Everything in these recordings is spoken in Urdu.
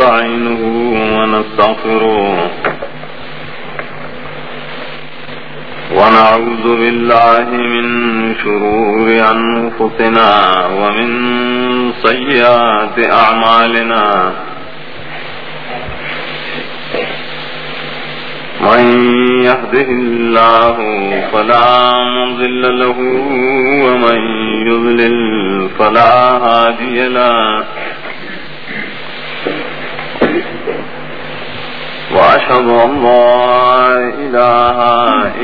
ونستعينه ونستغفره. ونعوذ بالله من شرور أنفسنا ومن سيئات أعمالنا. من يهده الله فلا مضل له ومن يضلل فلا هادي له. وأشهد أن لا إله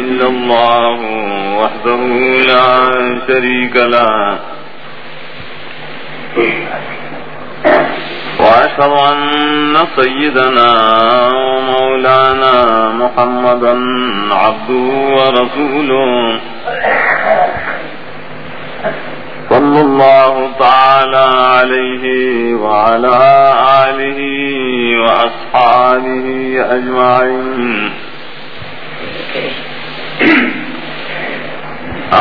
إلا الله وحده لا شريك له. وأشهد أن سيدنا ومولانا محمدا عبده ورسوله. صلى الله تعالى عليه وعلى آله وأصحابه أجمعين.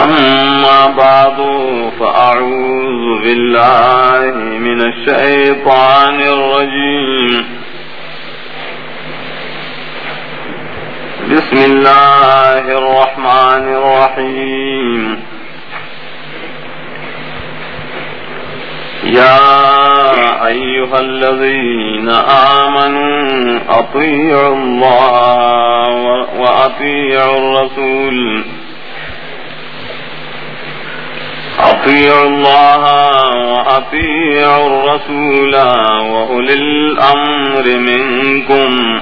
أما بعد، فأعوذ بالله من الشيطان الرجيم. بسم الله الرحمن الرحيم. يا أيها الذين آمنوا أطيعوا الله وأطيعوا الرسول أطيعوا الله وأطيعوا الرسول وأولي الأمر منكم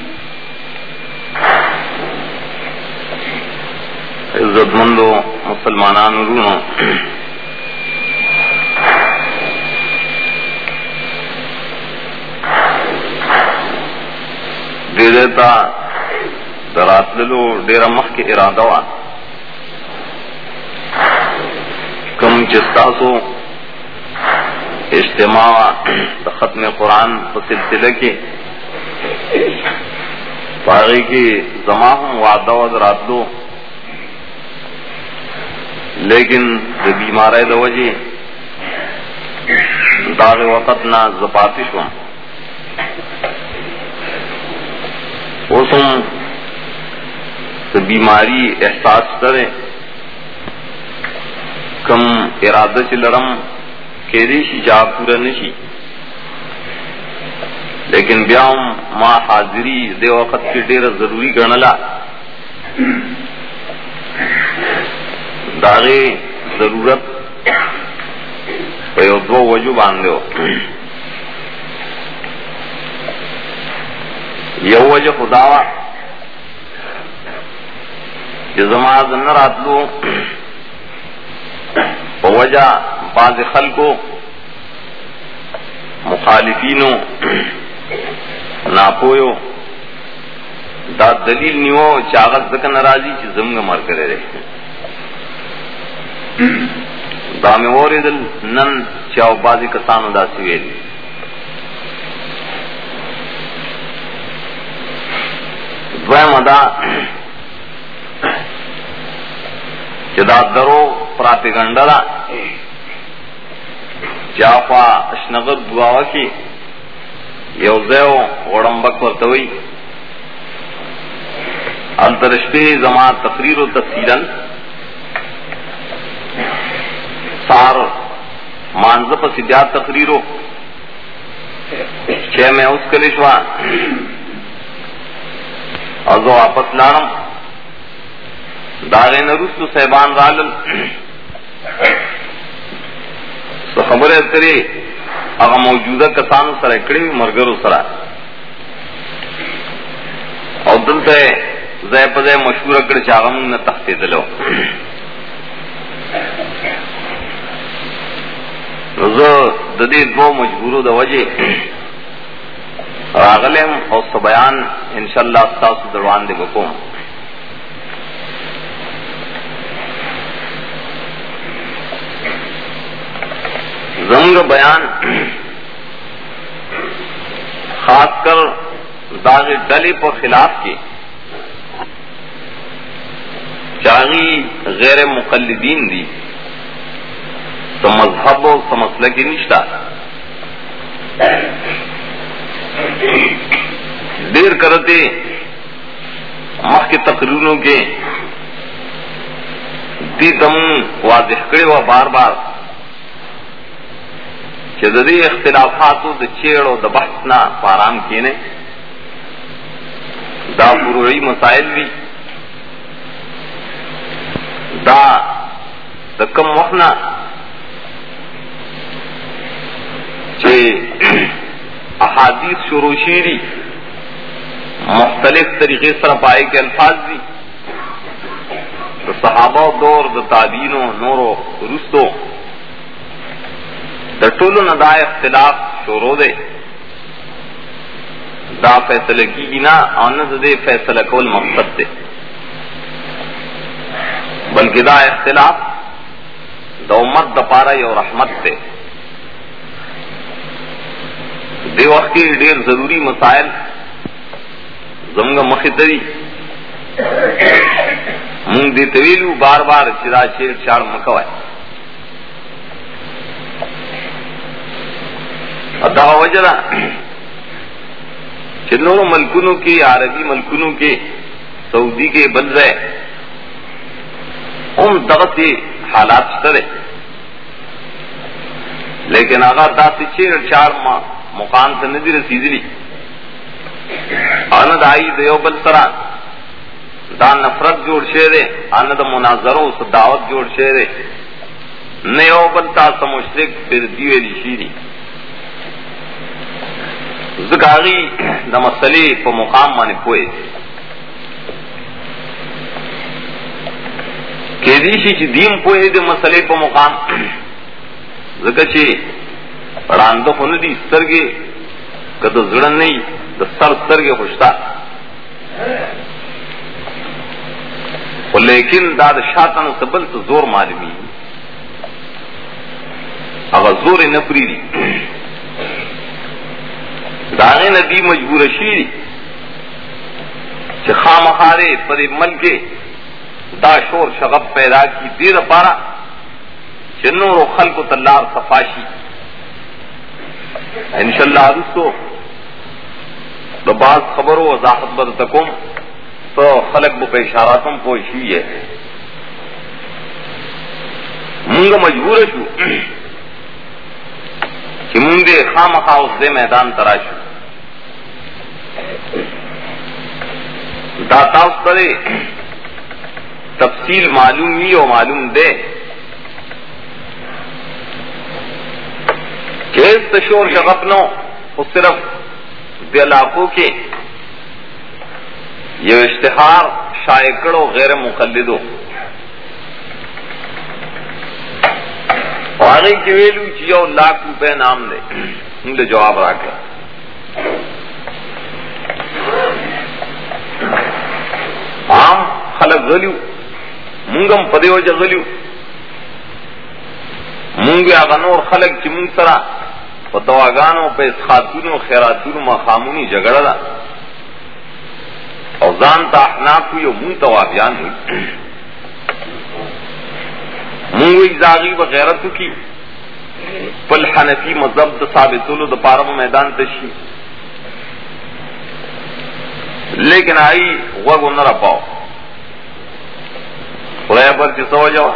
عزت مندو مسلمانان رونو دے دیتا درات للو ڈیرا مخ کے ارادہ وا کم چستاسو اجتماع ختم قرآن سلسلے کے پاگی کی زما ہوں وعدہ و راتلو لیکن جو بیمار ہے وجہ داغ وقت نہ زپاتش ہوں اوسم تو بیماری احساس کرے کم ارادہ چ لڑم کہ شی جا پورا نشی لیکن بیاؤں ماں حاضری دے وقت کی ڈیر ضروری گنلا داغے ضرورت پیو دو وجو باندھ یو وجہ خداوا جزما زن راتلو وجہ بعض خلقو مخالفینو ناپویو دا دلیل نیو چاغت دکن راضی چی زمگ مر کرے رہے دا میں اور دل نن چاو بازی کسانو دا سویلی دویم ادا چدا درو پراپیگنڈا دا. چاپا اشنغر دعاوا کی یو زیو غڑم غڑمبک ورتوئی انترشتے زمان تقریر و تفصیلاً. سار مانز پس زیاد تقریرو چھ میں اس کلشوا اور جو واپس لانم دارے نرست صاحبان رالل. تو خبر ہے اگر موجودہ کسان سر اکڑی مرگر سرا اور دل سے زے پزے مشہور اکڑ چاغم نہ تختے دلو ددی دو مجبورو د وجه راغلم، او بیان ان شاء دروان دے بکوم زنگ بیان خاص کر داغ ڈلی پر خلاف کی۔ چاہی غیر مقلدین دی۔ تو مذہب و سمسل کی نشتہ۔ دیر کرتے مخ کے تقریروں کے دی تم واضح کرے ہوا بار بار۔ چدری اختلافات د چیڑ و د بحث نہ پارام کینے دا پروئی مسائل بھی دا د کم وخنا احادیث شروع شیری مختلف طریقے سر پائے کے الفاظ دی تو صحابہ دور، د تعدین و نور و رستو د ټولو نه دا اختلاف شروع دی دا فیصله کیږي نه او نه د دې کول مقصد دی بلکې دا اختلاف د امت د پاره یو رحمت دی دی وخت کې ډیر ضروری مسائل زموږ مخې ته دي مونږ دې طویلو بار بار چې دا شیر شاړ مکوای دا وجنا چنور ملکنوں کے عربی ملکنوں کے، سعودی کے بن رہے۔ ان دغت حالات سرے لیکن اگر دا چیر چار مقام سے ندی رسیدلی آند آئی دیو بل سرا۔ دا نفرت جوڑ شیرے آند مناظروں سے دعوت جوڑ شیرے نیو بل تا سمشرک پھر دیوے شیری زکاغی دا مسئلے پا مقام مانے پوئے کہ دیشی چی دیم پوئے دے مسئلے پا مقام. زکا چی راندو خونو دی سترگے کدو زڑن نہیں دا سر سترگے خوشتا لیکن دا دا شاطن سبل تو زور معلومی اگر زور نپری دی داغے ندی مجبور شیری خام خارے پر مل کے دا شور شغب پیدا کی دیر پارا چنور و خلق و تلار صفاشی. ان شاء اللہ رسو تو بعض خبروں وضاحت بد تکم تو خلق بک اشاراتم پوشی ہے۔ منگ مجبور شو۔ کہ خام خواہ دے میدان تراشو داتا کرے تفصیل معلوم ہی اور معلوم دے۔ کیس تشور شغفنو وہ صرف علاقوں کے یہ اشتہار شائقڑ و غیر مقلدو آگے کے ویلو چیو لاکھ روپے نام دے۔ ان جواب رکھ عام خلق غلیو۔ مونگم پدے وجہ غلیو۔ مونگ آگا نور خلق چی مونگ سرا۔ پا دواگانو پا اس خاتونو، خیراتونو، مخامونی جگڑا دا۔ او ځان ته احناف یو مونږ ته وابیان وي مونږ وی زاغي وغیرت کی پل حنفی مذہب د ثابتولو د پارم میدان ته شي. لیکن آئی وگ نہ رپاؤ خدا پر جسو جاؤ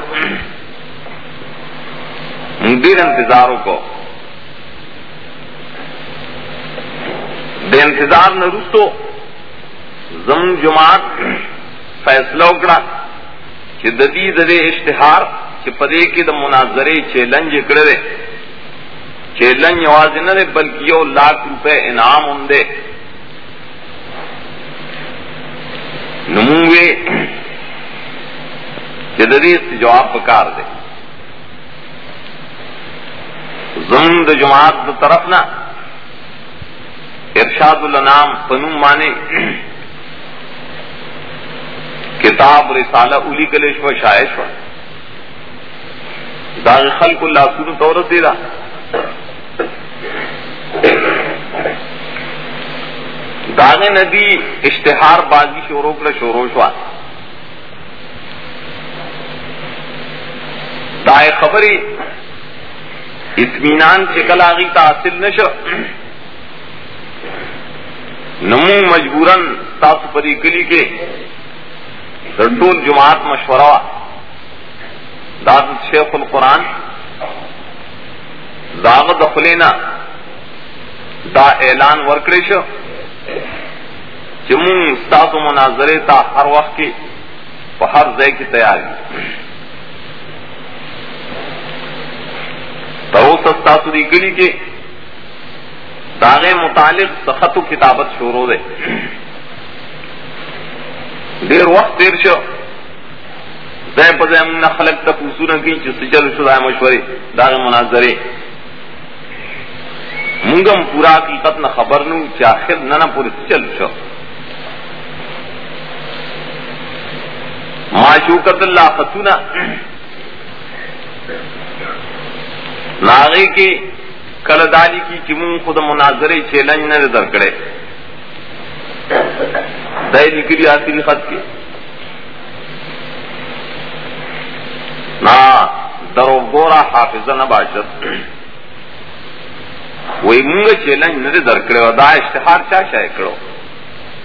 دیر انتظاروں کو بے انتظار نہ رسو زم جماعت فیصلہ اکڑا کہ ددی ددے اشتہار کہ پدے کی د مناظرے چیلنج اکڑے چیلنج آواز نہ دے بلکہ یو لاکھ روپے انعام ہوں دے. نموے جدری سے جواب پکار دے. زمد جماعت دا طرف نہ ارشاد النام پنم مانے کتاب رسالہ الی کلیش و شائش و داغ خلق اللہ سن طور دے رہا داغ ندی اشتہار بازی شوروں کا شورو شوا. دائے خبری اطمینان چکل آگی کا حاصل نشو. نمو مجبوراً تاس پری گلی کے رٹول جماعت مشورہ داد شیخ القرآن، داغ دخلینا دا اعلان ورکڑیش جموں استاس و مناظرے تا ہر وقت کی ہر زے کی تیاری تو سستا سری گلی کے داغے متعلق سخت و کتابت شروع دے دیر وقت دیر شو. زی پزی من خلق تا پوسونا کی چی سچل شدہ مشوری داغے مناظرے منگم پورا حقیقت نہ خبر نو چی آخر ننا پوری سچل شو معشوقت اللہ فتونا. ناغی کی کلدالی کی چمون خود مناظرے چیلنج نہ در کرے. دہی نکلی آخری خط کی. نہ درو گورا حافظ نہ باشد وہی منگ چیلنج نہ در کرے دا اشتہار چا شائع کرو.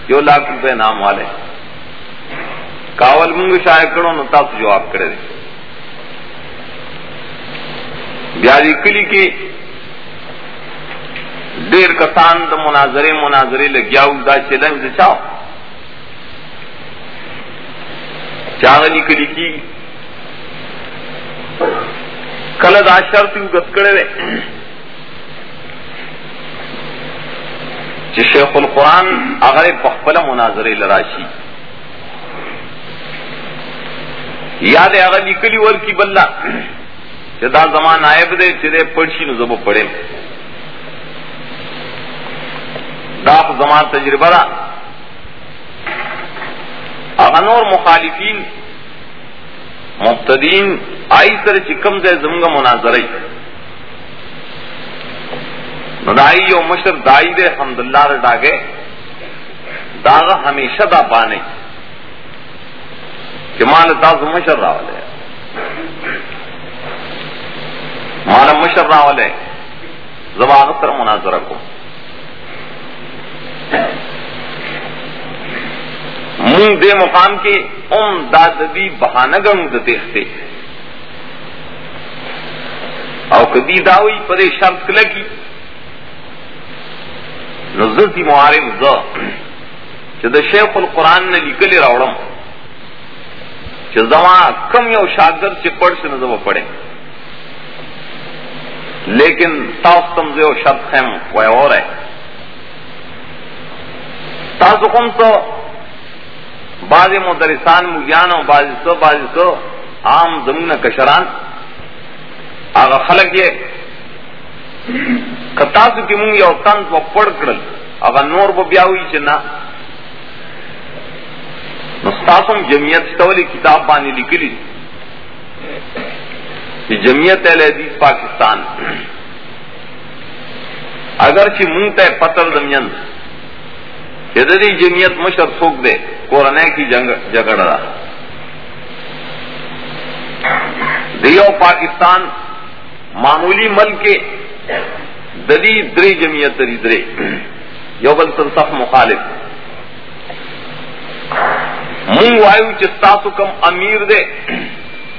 جو لاکھ روپے نام والے. کاول منگ شائع کرو نہ تاپ جواب کرے بیاری کلی کی دیر کسان د مناظرے مناظرے لگیاو، دا چیلنج دا چاو. چاغلی کلی کی کل دا شرط یو گت کړه وې چې شیخ القرآن هغه په خپل مناظره لراشي یاد هغه لیکلی ورکی بللا چې دا زمان نائب دی، چې دې پړشي نو زبو پړم دا زمان تجربہ را اغنور مخالفین مبتدین آئی سر چکم دے زمگا مناظری ندائی یو مشر دائی دے حمداللہ رہ ڈاگے داغا ہمیشہ دا پانے کہ مال تاز مشر راولے۔ مال مشر راولے۔ زبان سر مناظرہ کو۔ منگ دے مقام کے ام دادی بہانگم دیکھتے او کدی داوی پدے شرط کلکی نزلتی معارم ز چې د شیخ القرآن نه لیکلی راوړم چې زما کم یو شاګرد چې پړ شي نه زما پړې لیکن تاسو تم زه یو شرط خیم وای اوره تاسو کوم څه بعض مدرسان مجان او بعض څه بعض څه عام زمونه کشران. هغه خلک یې کتاسو کې مونږ یو تن په پړ کړل. هغه نور به بیا وی چې جمعیت ستولې کتاب باندې لیکلي چې جمعیت اهل حدیث پاکستان. اگر چې مونږ ته پتر دمین چې د دې جمعیت مشر څوک دی کورنۍ کی جنگ جګړه ده دیو پاکستان معمولی ملک کے ددی دری جمعیت دری درے یو بل سر سخ مخالف۔ منگ وایو چستاسو کم امیر دے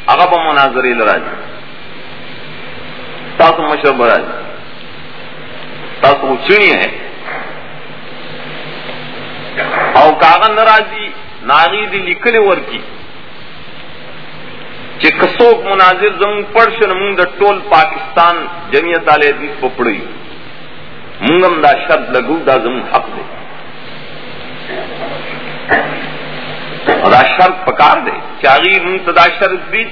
اغب مناظری لراج۔ تاسو مشر براج۔ تاسو چنی ہے۔ او کاغن ناراضی ناغی دی لکھلے ورکی چې کڅوک مناظر زمون پړ شنه مونږ د ټول پاکستان جمعیت علی حدیث په پړی مونږ دا شرط لګو، دا زمون حق دی. دا شرط پکار دی چې هغه مونږ دا شرط دی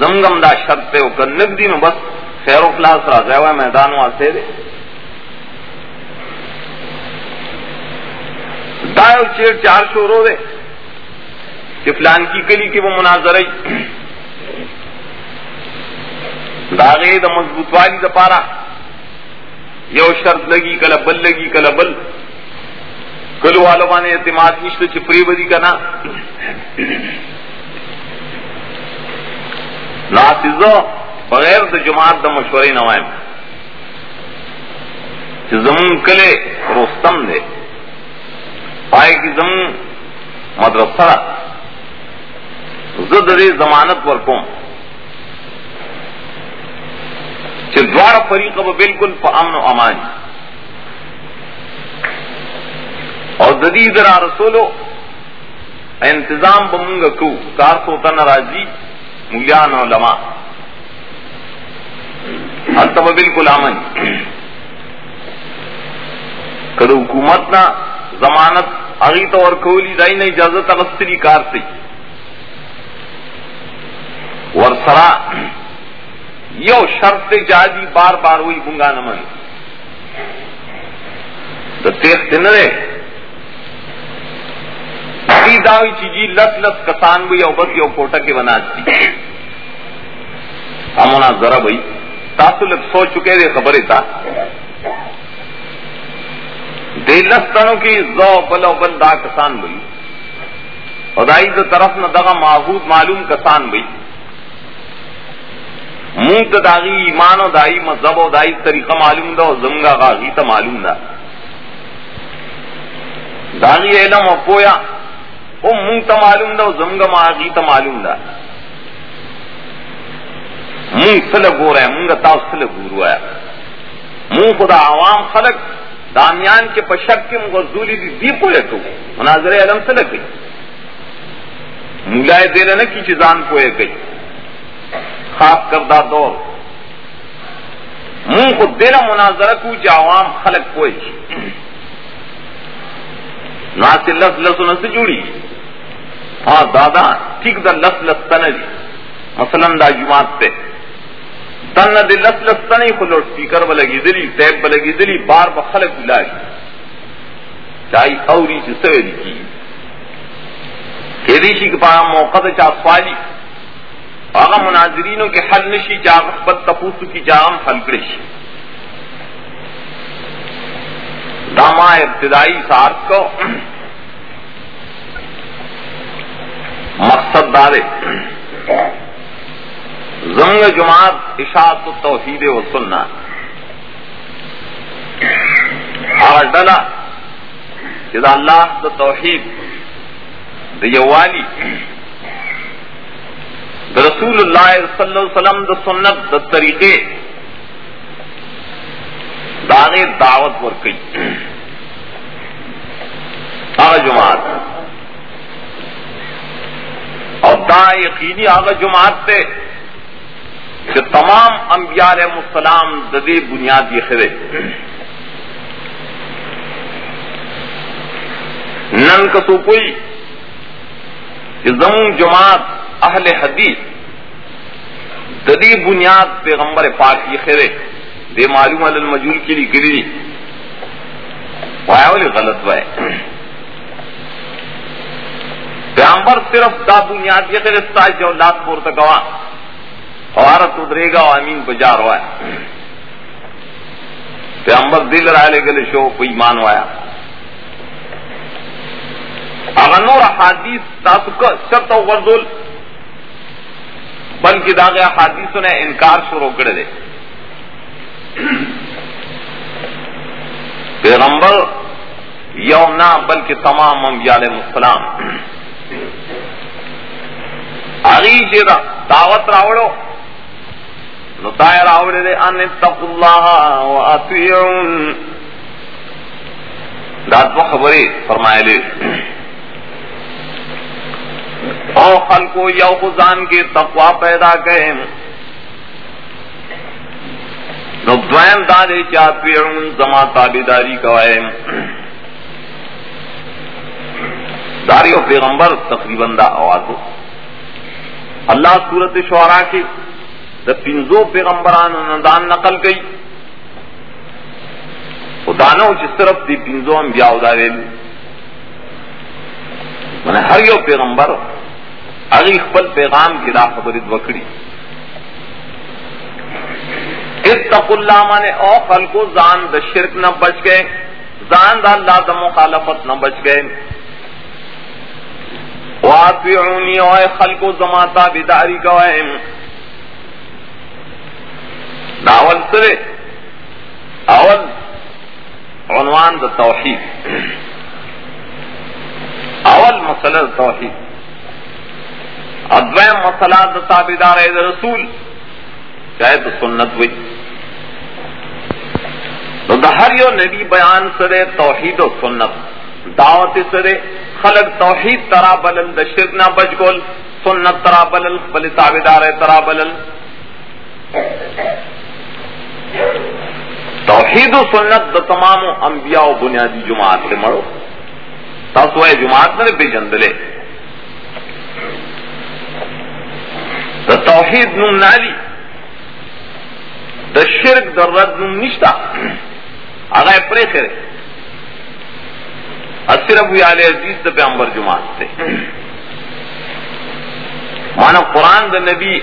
زمونږ هم دا شرط ته او کنه دی نو بس خیر و خلاص را گیا ہوا میدان واسطے دے دایو چیر چار شورو دے کہ فلان کی کلی کی وہ مناظر داغے دا مضبوط والی دا پارا۔ یو شرط لگی کل بل لگی کل بل۔ کلو والوں نے اعتماد نشت چپری بدی کنا۔ ناسزو بغیر د جماعت د مشورې نه وایم چې زمون کله رستم دی پای کی زمون مدرسه زه د دې ضمانت ورکوم۔ چې دواړه فریقه به بالکل په امن او امان۔ او د دې رسولو انتظام بمونږ کو، کار سوتا ناراضي مولیان علماء۔ حالت بالکل امن۔ کدو حکومت نا ضمانت اگی تو اور کولی دائی نے اجازت اغستری کار سی ورسرا یو شرط جادی بار بار ہوئی بنگا نمن تو تیخ دن رے۔ داوی چیزی جی لس لس کسان بھی او بس یو کوٹا کے بنا چی۔ ہمنا ذرا بھائی تاسو لگ سو چکے دے خبریں تھا دے لس کی زو بل او بل دا کسان بھائی خدائی دو طرف نہ دغا معہود معلوم کسان بھائی منہ تو داغی ایمان و دائی مذہب و دائی طریقہ معلوم دا زمگا غاغی تا معلوم دا۔ داغی علم و پویا وہ منہ تا معلوم دا زمگا غاغی تا معلوم دا۔ منہ سل گو رہے منگا تا سل گورو ہے۔ منہ خدا عوام خلق دامیان کے پشک کے دی دی پوئے تو مناظر علم سے لگ گئی مولائے دے رہے نا کی چیزان پوئے گئی۔ خاص کردہ دور۔ منہ کو دینا مناظرہ کو جو عوام خلق کوئی نہ سے لس لس سے جڑی ہاں دادا، ٹھیک دا لس لس تن مثلا دا جماعت پہ تن دے لس لس تن ہی کھلو اسپیکر بلگی دلی ٹیپ بلگی دلی، بار بخلق بلا چاہی اوری سے سویری کی۔ کہ ریشی کے پاس موقع چاہ سوالی۔ آغا مناظرینوں کے حل نشی جاغ بد تپوسو کی جاغم حل کرشی۔ داما ابتدائی سارت کو۔ مقصد دارے زنگ جماعت اشاعت و توحید و سننا اور ڈلا جدا اللہ دا توحید دا یوالی دا رسول اللہ صلی اللہ علیہ وسلم دا سنت دا طریقے داغے دعوت ورکی آغا جماعت۔ اور دا یقینی آغا جماعت تے کہ تمام انبیاء علیہ السلام ددے بنیاد یہ خرے۔ نن کسو کوئی کہ زمون جماعت اہل حدیث ددی بنیاد پیغمبر پاک یہ خرے۔ بے معلوم المجول کے لیے گری وایا والی غلط وائے پیغمبر صرف دا بنیاد یہ خرے جو لات پور تک گوا حوارت ادرے گا اور امین بجا رہا ہے۔ پیغمبر دل رائے گلے شو کوئی مان وایا۔ اگر حادیث تاسو شرط و غردل بلکہ داغ حادیثوں نے انکار شروع کر دے۔ پیغمبر یوم نہ، بلکہ تمام انبیاء علیہ السلام۔ آگی چیزا دعوت راوڑو۔ نتائے راوڑے دے، ان اتق اللہ و اطیعون۔ داد وہ خبری فرمائے لے۔ او خلقو، یو خزان کے تقوا پیدا کریں نو دویم دادے چا پیڑون زما تابیداری کوائے۔ داری و پیغمبر تقریباً دا آواز ہو اللہ صورت شعراء کی دا پنزو پیغمبران ندان نقل گئی دانو چ صرف دی پنزو ہم بیا ادارے من ہر یو پیغمبر اگی خپل پیغام کی دا خبر وکڑی اتق اللہ مانے او خلقو زان دا شرک نہ بچ گئے زان دا اللہ دا مخالفت نہ بچ گئے واتبعونی، او خلقو زماتا بداری گوائے داول سرے۔ اول عنوان دا توحید۔ اول مسئلہ دا توحید۔ ادویم مسئلہ دا تابدار رسول، چاہے تو سنت ہوئی۔ تو دا ہر یو نبی بیان سرے توحید و سنت۔ دعوت سرے، خلق توحید ترا بلل دا شرک نہ بچ گول، سنت ترا بلل بل تابدار ترا بلل توحید و سنت دا تمام انبیاء و بنیادی جماعت سے مڑو۔ تاسو ہے جماعت نے بھی جندلے دا توحید نم نالی دا شرک دا رد نم نشتا۔ آگاہ پرے کرے صرف علیہ عزیز دا پیغمبر جماعت سے مانا قرآن دا نبی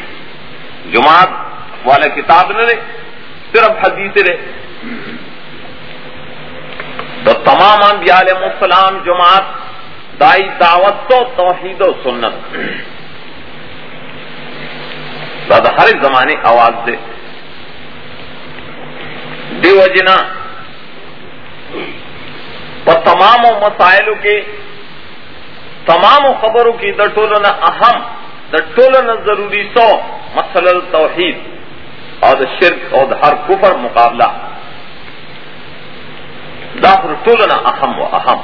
جماعت والا کتاب نہ رہے صرف حدیث رہے۔ تو تمام انبیاء علیہ السلام جماعت دائی دعوت تو توحید و سنت۔ دادا ہر زمانے آواز دے۔ دیو جنا۔ تمام مسائل کے، تمام خبروں کی در ٹولنا اہم در ٹولنا ضروری سو مسل توحید۔ اور شرک اور ہر کفر مقابلہ. داخل ٹولنا اہم و اہم.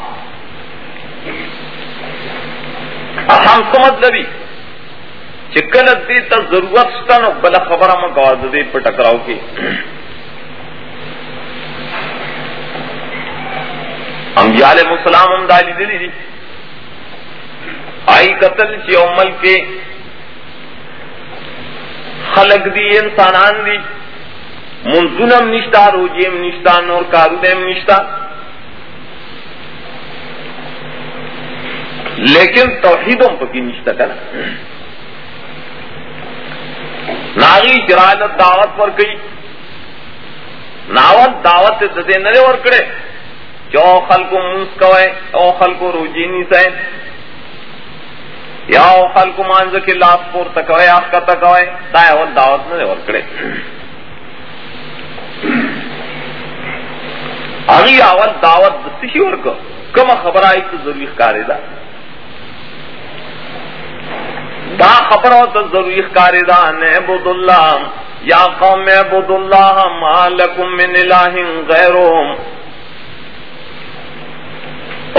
اہم کو مطلبی چکن دی تا ضرورت شتا نو بلا خبر ہم گواد دی پر ٹکراؤ کی انبیاء علیہ السلام ہم دالی دلی دی آئی قتل چی عمل کے خلق دی، انسانان دی. منزونم نشتا، روجیم نشتا، نور کارودیم نشتا. لیکن توحیدوں پکی نشتا کنا. ناغی جرالت دعوت پر گئی ناوت دعوت ددے نرے ورکڑے جو خل کو منس کوئے، او خل کو روجی سائے یا او خل کو مانز لاس پور تکوئے آپ کا تکوئے دائے وہ دعوت نہ ورکڑے اگی اول دعوت دستی ورک کم خبر آئی تو ضروری کاری دا دا خبر ہو تو ضروری کاری دا نعبد اللہ یا قوم عبد اللہ ما لکم من الہ غیرهم.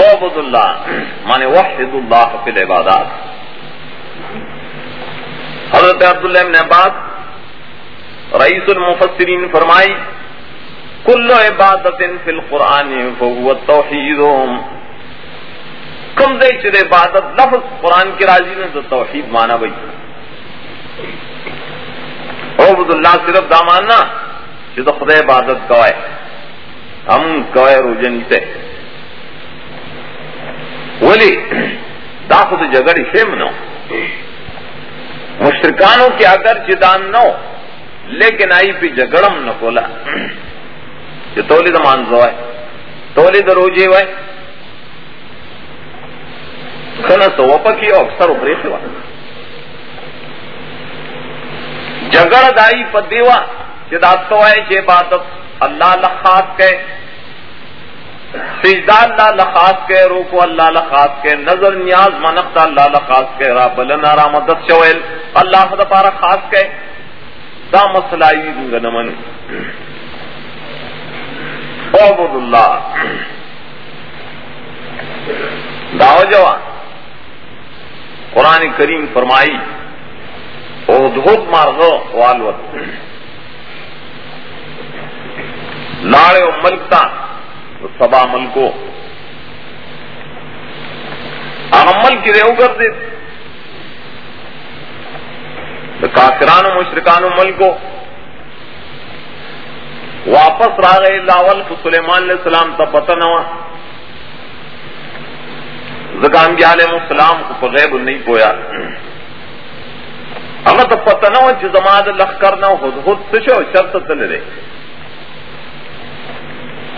عبد اللہ مانے وحد اللہ فی العبادات. حضرت عبداللہ ابن عباس رئیس المفسرین فرمائی، کل عبادت فی القرآن فهو التوحید. کم دے چر عبادت لفظ قرآن کی راضی نے تو توحید مانا بھائی. عبد اللہ صرف دا ماننا جو تو خدا عبادت گوائے ہم گوائے روجن سے ولی، دا خود جگڑ شیم نو. مشرکانوں کے اگر جدان نو لیکن آئی پہ جگڑم نہ کولا۔ جو تولی مانزو ہے تولی دا روجی ہوئے۔ کنا تو وپا کی اکثر ابری خوا جگڑ دائی پا دیوا جدات تو ہے جے بادت اللہ لخاص کے سجدہ اللہ لخاص کے روکو اللہ لخاص کے، نظر نیاز منقطہ اللہ لخاص کے، را بلنا را مدد شویل اللہ خدا پارا خاص کے۔ دا مسئلہ نمن عبد اللہ داو جوان۔ قرآن کریم فرمائی او دھوت مارغو والوت لاڑے و ملکتا سبا ملکو عمل کی ریو کر دے۔ کافران و مشرکان و ملکو واپس را گئے لاول کو سلیمان علیہ السلام تا پتہ نہ ہوا۔ زکام جی علیہ السلام کو بغیب نہیں پویا۔ اگر تو پتہ نہ ہو جو لخ کرنا خود خود سشو شرط تل رہے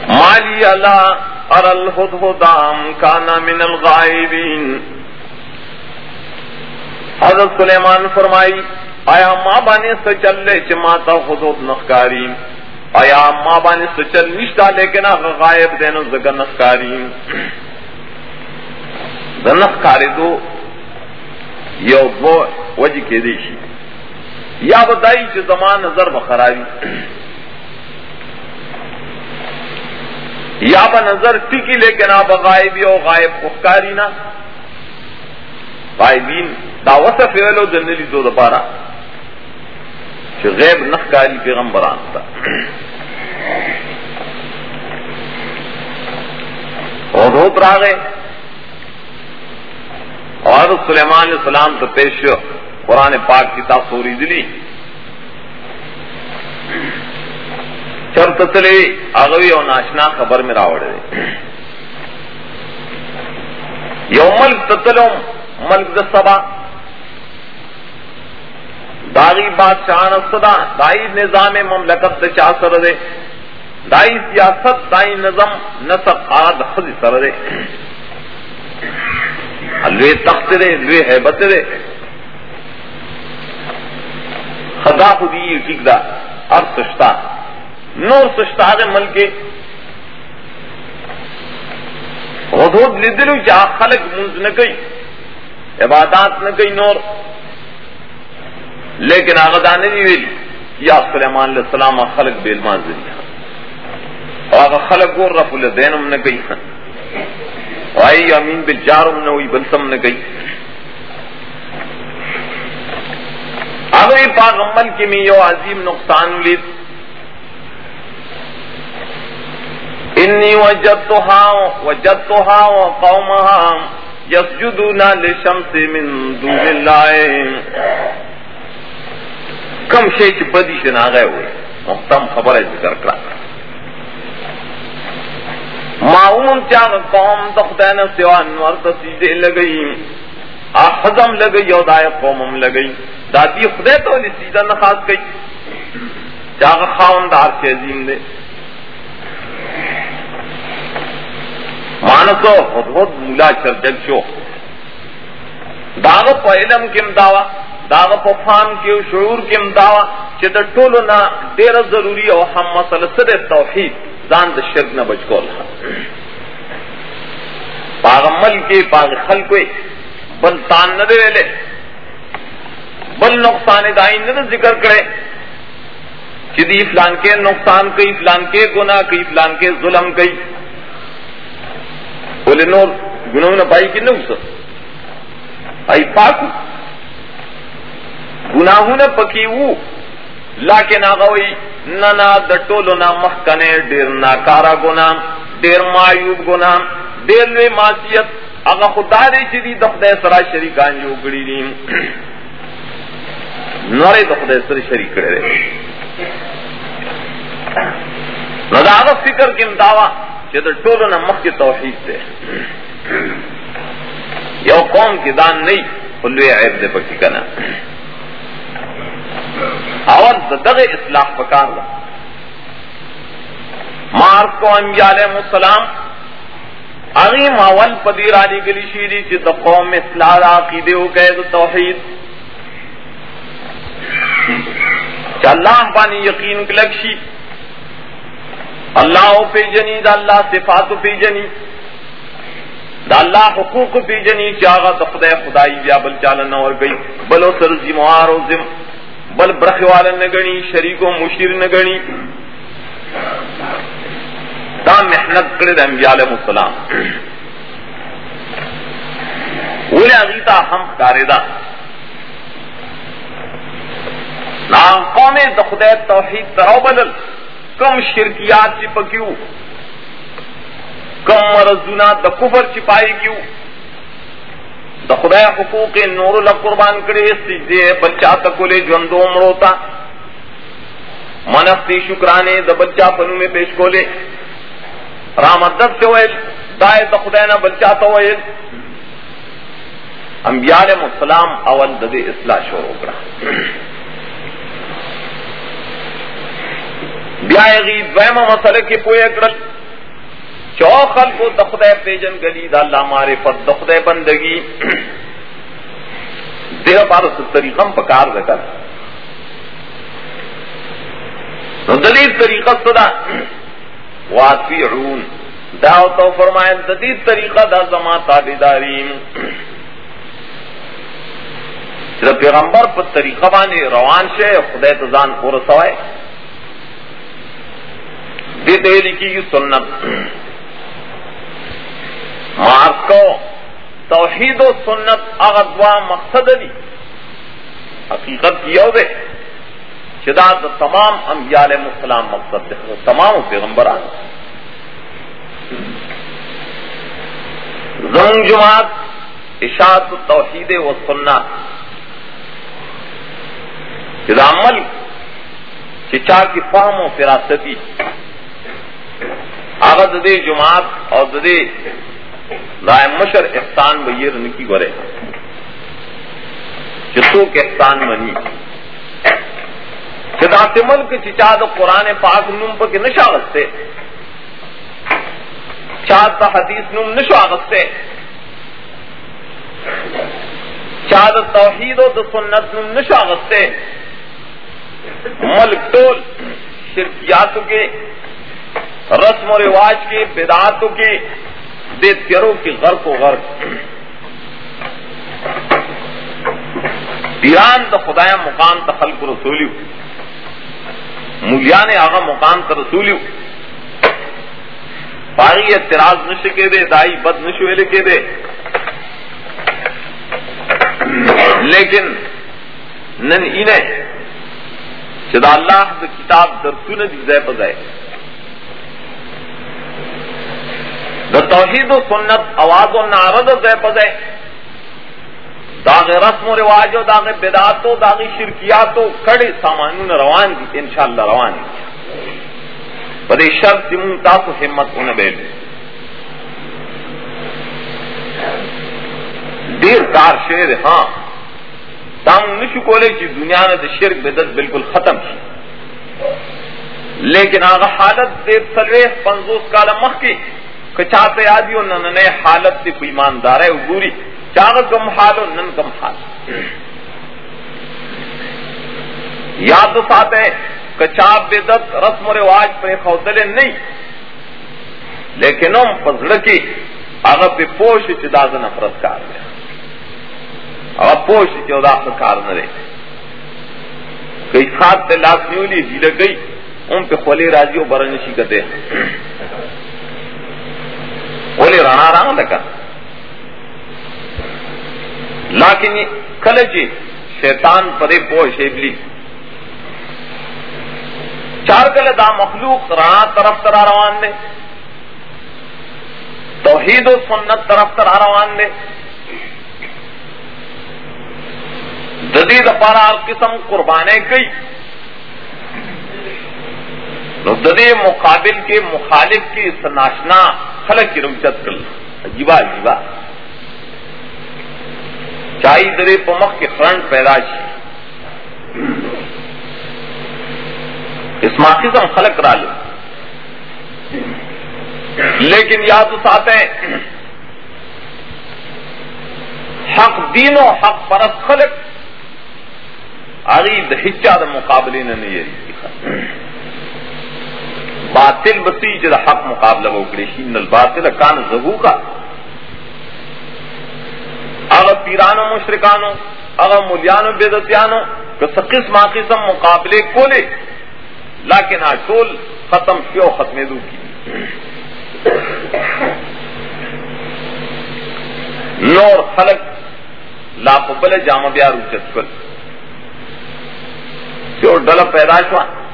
مالی اللہ ار الہدام کانا من الغائبین۔ حضرت سلیمان فرمائی، آیا ماں بانے سے چل لے چماتا خود نخکاری۔ آیا ماں بانے سے چل نشتا لیکن غائب دینو زگا نخکاری۔ نخکاری دو یو دو وجہ کے دیشی۔ یا بتائی کہ زمان نظر بخراری یا با نظر ٹکی لیکن آپ غائبی او غائب خفکاری نا. غائبین، دا وصف ویلو دنلی دو دپارا کہ غیب نخکاری پیغمبران تا. اور روپ را گئے اور سلیمان علیہ السلام تو پیش قرآن پاک کی تاثوری دلی. چرت تلے اغوی اور ناشنا خبر میں راوڑے یو ملک تتلو ملک د سبا۔ داغی بادشاہ صدا، دائی نظام مملکت د چا سر دے۔ دائی سیاست، دائی نظم نسب آد خزی سر دے۔ لوے تخت دے، لوے حیبت دے۔ خدا خودی ٹھیک دا اب سشتا نور سشتا دے ملکے حدود لدلو چا خلق منز نہ گئی عبادات نہ گئی نور. لیکن آغدا نہیں ویلی. یا سلیمان علیہ السلام خلق بیل مانزلی اور آغا خلق گور رفع الدینم نہ گئی آئی امین بالجارم نہ ہوئی بلسم نہ گئی اگر پاک عمل کی میں یو عظیم نقصان لید. انی وجدتها وجدتها وقومها يسجدون للشمس من دون الله. کم شی چې بدی شنا غي وي محتم خبره ذکر کړه معاون چا قوم د خدای نه سوا انور ته سیده لګئی احزم لګئی او دای قومم لګئی دادی خدای ته ولې سیده نه خاص کړي چا خاوندار چې عظیم دی مانسو، خود مولا چرچل شو. داغ په علم کې مداوا داغ په فهم کې شعور کې مداوا چې د ټولو نه ډیره ضروری او هم مسله سره توحید ځان د شرک نه بچ کول پاغ عمل کې پاغ خلق بل تان نه دی بل نقصان داین نه ذکر کړي چې دی فلان کې نقصان کوي فلان کې ګناه کوي فلان کې ظلم کوي بولے نور گناہ نہ پائی کہ نہ اس آئی پاک گناہوں نے پکی وہ لا کے ناغوی ننا دٹولو نا مخکنے دیر ناکارا گنا دیر مایوب گنا دیر لوی معصیت۔ اگا خدا دے چی دی دخدے سرا شریکان جو گڑی دیم نورے دخدے سر شریک کرے رہے۔ ندا آگا فکر کم دعوی۔ چې د ټولو نه مخکې توحید دی یو قوم کې دان نه خو لوی عیب دی پکې کنه اول د دغه اصلاح پکار ده مار کو انبیاء علیہ السلام، اغی ماول پدیر علی گلی شیری چې د قوم اصلاح عقیده او قید توحید۔ چې الله باندې یقین کلک کلکشي اللہ پی جنی، دا اللہ صفات پی جنی۔ دا اللہ حقوق پی جنی چاغا دخدے خدائی بیا بل چالن اور گئی۔ بلو سر زموار و زم۔ بل برخ والا نگنی شریک و مشیر نگنی دا محنت کرے دا انبیاء علیہ السلام۔ اولی اغیتا ہم کارے دا۔ نام قوم دخدے توحید تراؤ بدل۔ کم شرکیات چی پکیو کم مرزونا دا کفر چی پائی کیو دا خدا حقوق نور اللہ قربان کرے، سجدے بچہ تکولے جندو مروتا۔ منفتی شکرانے دا بچہ پنو میں پیش کولے۔ رامدت سے ہوئے، دائے دا خدا نہ بچہ تو ہوئے۔ انبیاء علیہ السلام اول ددے اصلاح شروع کرا۔ بیا غی دویمہ مسئلہ کے پوئے کرل چوخل کو دخدے پیجن گلی دا اللہ معرفت دخدے بندگی۔ دیہ بار اس طریقم پکار دکر نو دلیل طریقہ صدا واتفیعون داو تو فرمائے دلیل طریقہ دا زمان تابداریم صرف پیغمبر پر طریقہ بانے روان شے، خدای تزان پور سوائے۔ دے دہلی کی سنت۔ مارک کو توحید و سنت اغدوا مقصد دی۔ حقیقت کیا دے شدا تو تمام انبیاء علیہ السلام مقصد دے تمام پیغمبران۔ زنگ جماعت اشاعت توحید و سنت۔ جدا عمل چچا کی فہم و فراستی آغا ددے جماعت اور ددے رائے مشر احسان بیر نکی گرے جسو کے احسان منی جدا سے ملک چچا تو قرآن پاک نم پر کے نشاغت سے چاد تا حدیث نم نشاغت سے چاد توحید و سنت نم نشاغت سے ملک ٹول شرکیاتوں کے رسم و رواج کے بدعاتوں کے بے تیروں کے غرق و غرق۔ پیران تو خدایا مقام تخلق رسولیو ملیا نے مقام تو رسولیو پاری اعتراض نش کے دے، دائی بد نشویلے کے دے۔ لیکن نن انہیں چدا اللہ دا کتاب درسون دی زی پزائے دا توحید و سنت، آواز و نارد زی پزائے داغ رسم و رواج و داغ بدات و داغ شرکیات و کڑے سامانون روان دی، انشاءاللہ روان دی. بدے شرط جمون تاسو حمد انہ بیل دیر کار شیر ہاں. تام نشو کولے چی دنیا نے تو شرک بدت بالکل ختم کی لیکن آگا حالت دیر سلوے پنزوس کالا مخ کی کچاتے آدی و نن حالت تی ایماندار ہے گوری چاگ گم حال و نن گم حال۔ یاد تو ساتھ ہے کچاب بدت رسم و رواج پر خوصلے نہیں۔ لیکن ام پزڑکی آگا پہ پوش چداز نفرت کار گیا اب پوش چودہ کار نہ رہے کئی خات تے لاکھ نیولی دی جی لگ گئی ان پہ خولی راضی و برنشی کتے خولی رانا رانا لکا لیکن کل جی شیطان پدے پوش ابلی چار کل دا مخلوق رانا طرف ترا روان دے توحید و سنت طرف ترا روان دے جدید پارا قسم قربانے گئی ددی مقابل کے مخالف کی سناشنا خلق کی رمچت کر عجیبا عجیبا چائی درے پمک کے فرنٹ پیدائش اسما قسم خلق را لو لیکن یاد اس آتے ہیں حق دین و حق پرست خلق عید ہچا دا مقابلے نے نہیں باطل بسی جدا حق مقابلہ وہ کرے شین الباطل کان زبو کا اگر پیرانو، مشرکانو اگر ملیانو بیدتیانو، کہ قسم قسم مقابلے کو لے لیکن آٹول ختم کیوں ختم دو کی۔ نور خلق لاپبل جامع بیار اچت کل۔ جو ڈل پیدا شوا۔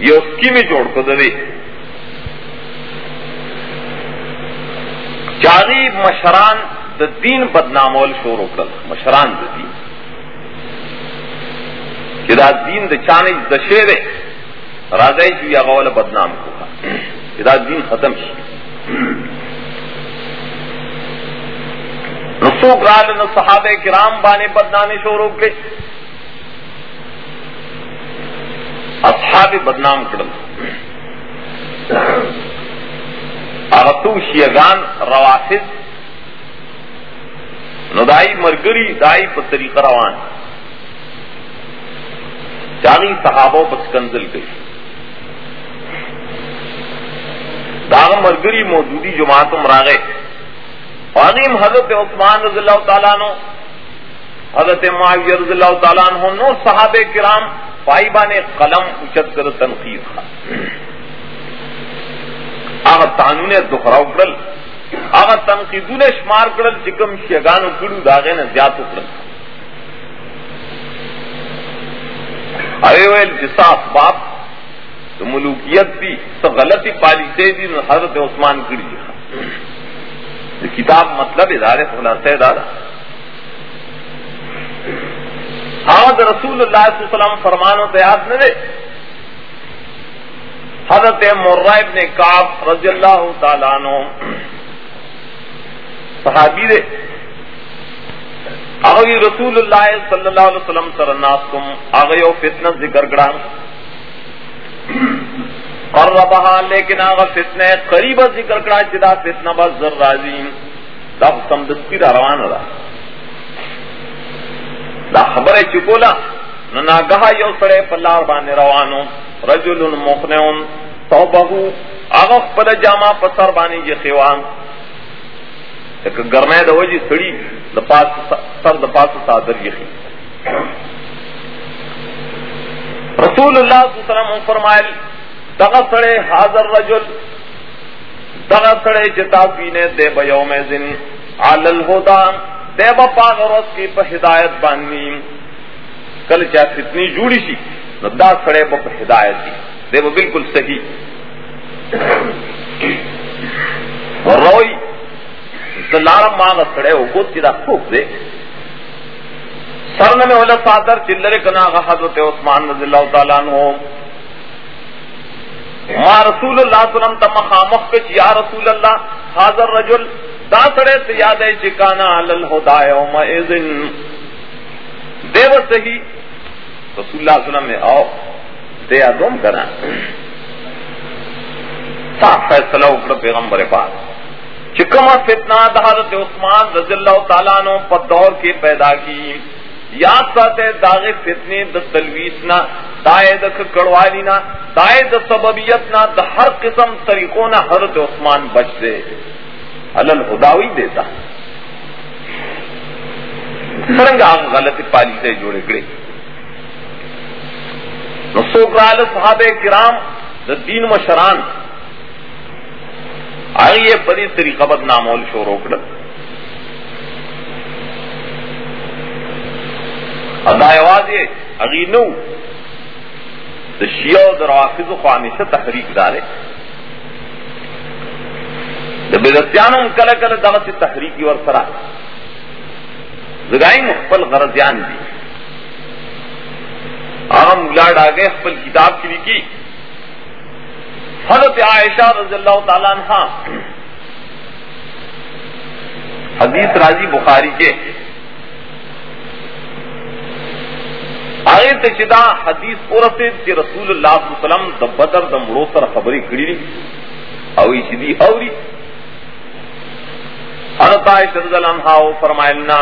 یہ اس کی میں جوڑ کو دے چاری مشران دا دین بدنامول شور کر. مشران دا دین. کہ دا دین دا چانے دا شیر راجائی جو یا غول بدنام کو کہ دا دین ختم شی. نسوک رال نہ صحابہ کرام بانے بدنامے شور کے. اصحاب بدنام کرل اغتو شیگان روافظ. ندائی مرگری دائی پر طریقہ روان. چالی صحابوں بس کنزل گئی داغ مرگری موجودی جماعتم راگے عظیم حضرت عثمان رضی اللہ تعالیٰ نو حضرت معاویہ رضی اللہ تعالیٰ عنہ نو صحابہ کرام پائبا نے قلم اچت کر تنقید تھا۔ آغا تانون دخراو کرل، آغا تنقیدون شمار کرل چکم شیگانو کرو داغے نے زیادو کرل اویل جسا اسباب، تو ملوکیت دی تو غلطی پالیسی دی حضرت عثمان کری دی جی۔ کتاب مطلب ادارے خلاصہ دادا حامد رسول اللہ علیہ وسلم فرمانو تیاد نہ دے۔ حضرت مرہ ابن کعب رضی اللہ تعالیٰ عنہ صحابی دے۔ اغوی رسول اللہ صلی اللہ علیہ وسلم سر الناس کم اغیو فتنہ ذکر گڑا قربہا لیکن آغا فتنہ قریبا ذکر گڑا چدا فتنہ بس ذر رازیم دا سمدستی را روان رہا۔ دا خبر چکولا نہ ناگاہ یو سڑے پلار بانے روانو رجل مخنون تو بہو آغا پل جاما پسر بانی جی خیوان ایک گرمے دا وجی سڑی دا پاس سر دا پاس سادر یخی رسول اللہ صلی اللہ علیہ وسلم فرمائل دغا سڑے حاضر رجل دغا سڑے جتا پینے دے بیوم زن عال الہدا دے با پاغرس کی پا ہدایت باننی کل چاہ فتنی جوڑی سی، نو دا سڑے با پا ہدایت دی۔ دے با بالکل صحیح۔ روئی دلارم ماغ سڑے ہو گود کی دا خوب دے۔ سرن میں اولا سادر چلر کنا غا حضرت عثمان رضی اللہ تعالیٰ عنہ۔ ما رسول اللہ صلی اللہ علیہ وسلم تا مخامخ کچ یا رسول اللہ، حاضر رجل دا سڑے سے یاد چکانا علل ہدا یوم دیو صحیح۔ رسول اللہ صلی وسلم آؤ، دے ادوم کرا صاف فیصلہ اکڑ پیغمبر پاک۔ چکما فتنہ دا عثمان رضی اللہ تعالیٰ عنہ پر دور کے پیدا کی۔ یاد ساتے داغ فتنے د تلویس نہ دائے د کڑوالی نہ دائے د سببیت نہ دا ہر قسم طریقوں نہ حضرت عثمان بچ دے۔ الل خداوی دیتا۔ سرنگ آگ غلط پالی سے جوڑے گڑے۔ نسوکرال صحابہ کرام دا دین مشران آئیے پری طریقہ بد نامول شور روکڑ ادائے اگینو دا شیعہ و دا روافظ و خوامیشہ تحریک دارے۔ دا بیدستیانو کل کل دغه سے تحریکی ور سرا زگائی مخفل غرضیان دی عام آغم ملاد آگئے خپل کتاب کی لکی حضرت عائشہ رضی اللہ تعالیٰ عنہ حدیث راضی بخاری کے. آگے تے چدا حدیث عورت کہ رسول اللہ علیہ وسلم د بدر د مڑو سر خبری کڑی او چدی اوری. حضرت عائشہ رضی اللہ عنہ فرمائلنا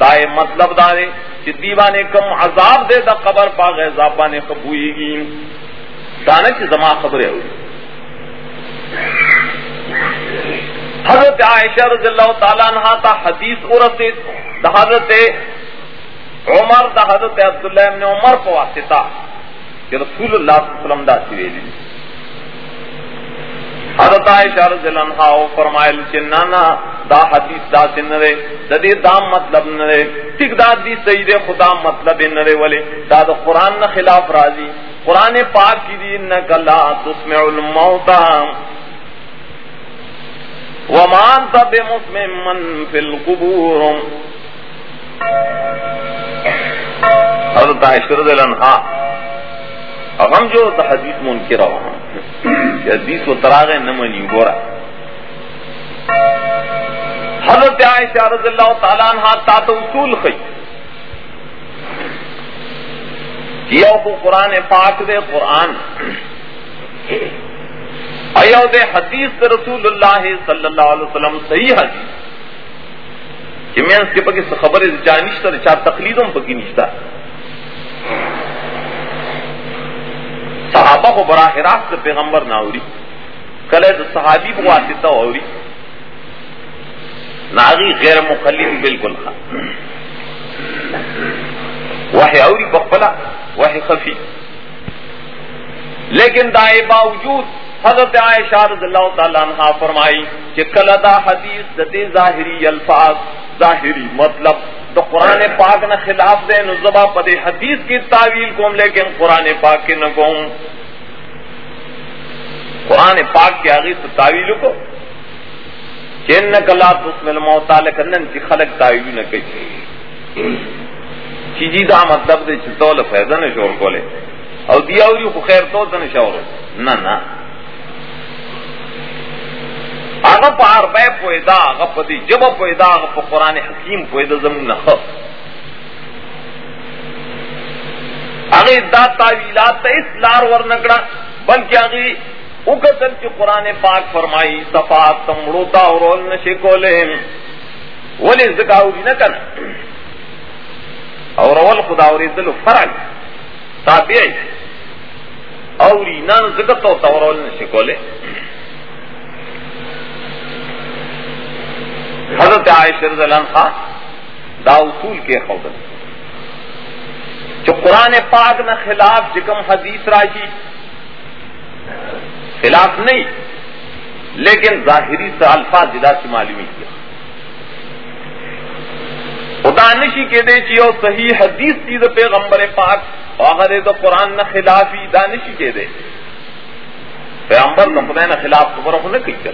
دائے مطلب دارے کہ دیوانے کم عذاب دے دا قبر پا گئے زابانے خبوئی گی۔ دانے کی زما خبریں ہوئی۔ حضرت عائشہ رضی اللہ تعالیٰ عنہ تا حدیث عورت دا حضرت عمر، دا حضرت عبداللہ ابن عمر کو واسطہ کہ رسول اللہ صلی اللہ علیہ وسلم دا سویلی حضرت عائشہ رضی اللہ عنہا عنہ فرمائل کہ نانا دا حدیث دا سنرے دا دی دا مطلب نرے۔ ٹک دا دی سید خدا مطلب نه نرے والے دا دا قرآن نہ خلاف راضی۔ قرآن پاک کی دی، انکا لا تسمع الموت۔ الموتا ومان تب مسلم فل قبور حضرت عشرت النہا اب ہم جو حدیث منکر ہوں حدیث و تراغ نہ منی، گورا. حضرت عائشہ رضی اللہ تعالیٰ عنہ تا تو اصول خی. کیا کو قرآن پاک دے، قرآن. ایو دے حدیث دے رسول اللہ صلی اللہ علیہ وسلم صحیح حدیث. کہ میں اس کے پکی خبر چاہ نشتا چاہ تقلیدوں پکی نشتا صحابہ کو براہ راست پیغمبر نہ ہوری کلے تو صحابی کو واسطہ ہوری ناغی غیر مخلف بالکل خا وہ اوری بخلا وہ خفی لیکن دائے باوجود حضرت عائشہ رضی اللہ تعالیٰ عنہ فرمائی کہ کلدا حدیث دتے ظاہری الفاظ ظاہری مطلب تو قرآن پاک نہ خلاف دے نزبا پدے حدیث کی تعویل کوم لیکن قرآن پاک کے نہ کوم قرآن پاک کے آگے تو تعویل کو۔ چین نہ کلا تو اس میں موتا لکھن کی خلق تعویل نہ کہی چیزی دا مطلب دے چتول فیضا نے شور کو لے اور دیا ہوئی خیر تو نہ شور۔ نہ نہ۔ آغا پا عربی پویدا آغا پا دی جب پویدا آغا پا قرآن حکیم پویدا زمون نخ آغا دا تاویلات تا اس لار ور ورنکڑا بلکہ آغا اکتن کی قرآن پاک فرمائی صفات تمڑوتا اور اول نشے کولہم ولی زکاو دی نکن اور اول خدا اور دل فرق تابعی اوری نان زکتو تا اور اول نشے حضرت عائشہ رضی اللہ عنہ دا اصول کے خودن۔ جو قرآن پاک نہ خلاف جکم حدیث راجی خلاف نہیں، لیکن ظاہری سے الفاظ جدا سے معلومی کیا۔ دانشی کے دے چی اور صحیح حدیث چیز پیغمبر پاک اگر تو قرآن نہ خلافی دانشی کے دے۔ پیغمبر کا نہ خلاف خبر ہونے کی کر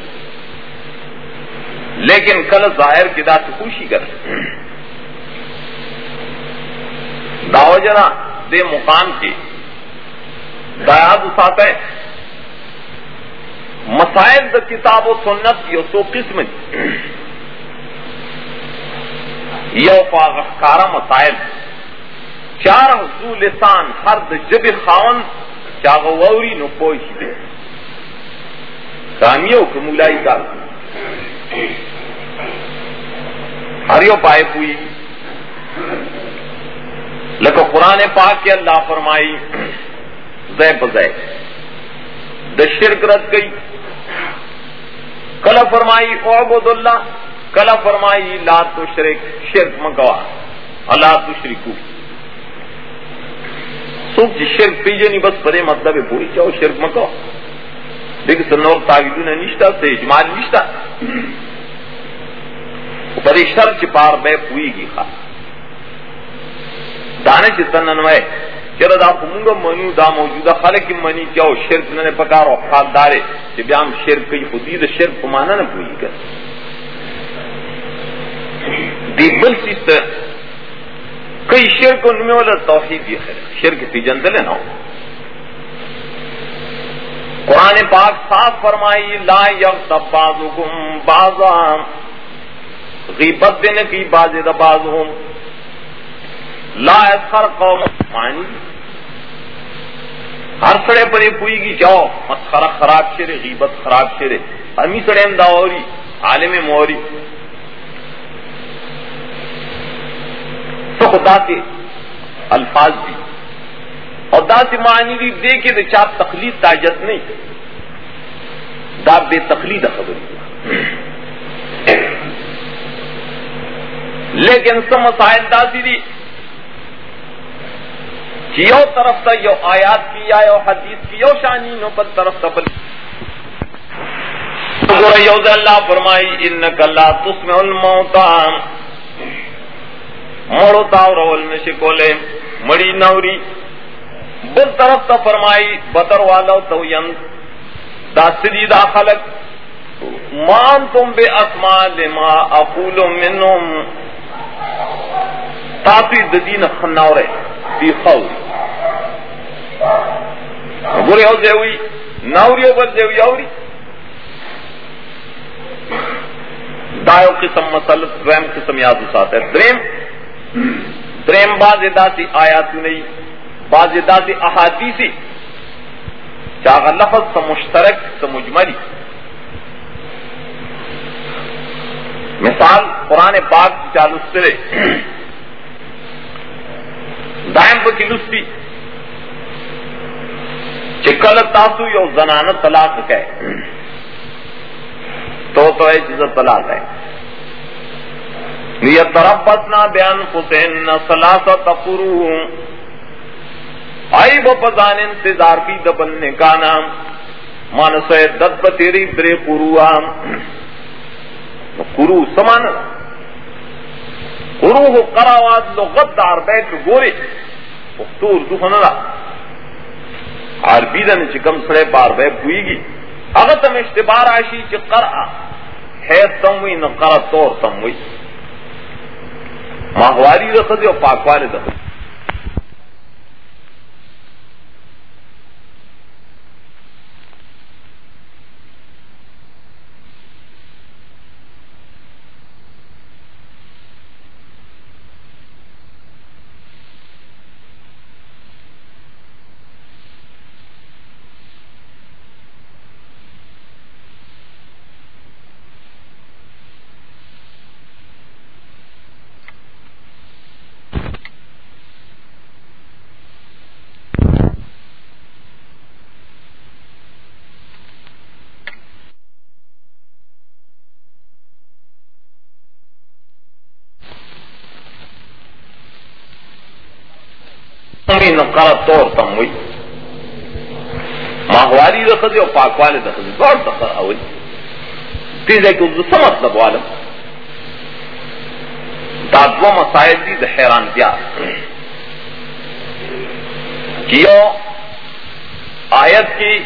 لیکن کل ظاہر کی دا سے خوشی کر داو جنا، دے مقام کی۔ دایات اسات ہے۔ مسائل دا کتاب و سنت یو سو قسم یو پاغکارا مسائل۔ چار حضو لسان، ہر د جب خاون چاغوری نو پوش دے۔ کامیو کمولائی کا ہریو پائے پوئی۔ لکو قرآن پاک کے اللہ فرمائی، زے بزے۔ د شرک رد گئی کل فرمائی اعبد اللہ کل فرمائی، لا تو شرک شرک مکوا۔ اللہ تو شرکو سوچ جی شرک پیجے نہیں بس پرے مطلب پوری چاہو شرک مکوا۔ لیکن سنور تاغیدو نے نشتا سے اجمال نشتا پری شر چپار بے پوئی گی خواہ دانے چتن انوائے چر دا کمونگا منو دا موجودہ خلق منی کیا شرک نے پکار اور دارے کہ بیام شرک کی خودی دا شرک پمانا نہ پوئی کر دی بل چیز کئی شرک ان میں والا توحید یہ خیر شرک تی جندلے نہ ہو قرآن پاک صاف فرمائی، لا یغتب بعضکم بعضا. غیبت دینے کی باز دباز ہوں لا اسخر قوم ہر سڑے پر یہ پوئی گی جاؤ مسخرہ خراب شرے غیبت خراب شرے امی سڑے امداوری عالم موری. تو خدا کے الفاظ بھی. اور دا سے معنی بھی دے کے دے چاپ تقلید تاجت نہیں دا بے تقلید خبر لیکن سم مسائل داسی دی یو طرف تا یو آیات کی یا یو حدیث کی یو شانی نو بل طرف تا بل۔ یو اللہ فرمائی انک اللہ تسمع الموتا مڑو تاو رول نشکولے مڑی نوری۔ بل طرف تا فرمائی، بطر والا تو ین دا سدی دا خلق، مان تم بے اسما لما اقول منم تاپی ددین خناورے، دی خوری گورے ہو جے ہوئی ناوری بل جے ہوئی آوری۔ دایو قسم مسلط درم قسم یاد ساتھ ہے۔ درم درم باز ادا داسی آیات نہیں باز داسی احادیثی چاہ لفظ سا مشترک سا مجملی مثال قرآن پاک چالو سرے دائم پکی لستی چکل تاسو یو زنان طلاق کہ تو تو ہے چیز طلاق ہے لیتربصنا بیان فسین سلاسة قرو آئی با پزان انتظار کی دبل نکانا مانسو دد پتیری برے قروام قرو سمان قرو ہو قراوات لغت دار بیت گورے پختو اردو خنلا عربی دن چکم سڑے بار بے بوئی گی اگر تم اشتبار آشی چی قرآ ہے تموی نہ قرآ طور تموی ماہواری رکھ رخصی اور پاکواری رخصی نقرا طور تم ہوئی ماہواری رکھتے اور پاک والے رکھتے بہت تقرا ہوئی تیز ہے کہ سم مطلب عالم دادو مسائل دی حیران کیا کیو آیت کی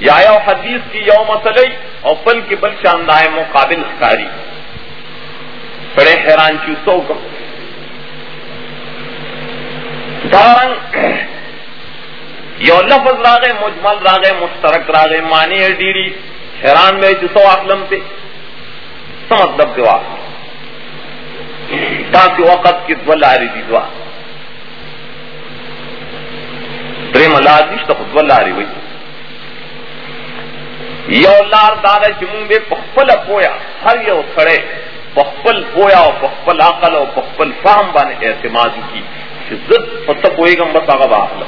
یا یو حدیث کی یو مسئلہ اور پل کے بل شاندائے مقابل خاری بڑے حیران چوسوں کو دارنگ یو لفظ راگے مجمل راگے مشترک راگے مانی ہے ڈیری، حیران میں جسو اقلم پہ سمطلب دعا۔ تاکہ وقت کی دول آ رہی تھی دعا۔ پریم اللہ دیش تو خود دول آ رہی ہوئی۔ یو لار دادا جموں بے پخپل پویا، ہر یو کھڑے پخپل پویا اور پخپل عقل اور پخپل فہم بانے اعتماد کی۔ چې زد پتہ کوئی گم بس آگا باخلا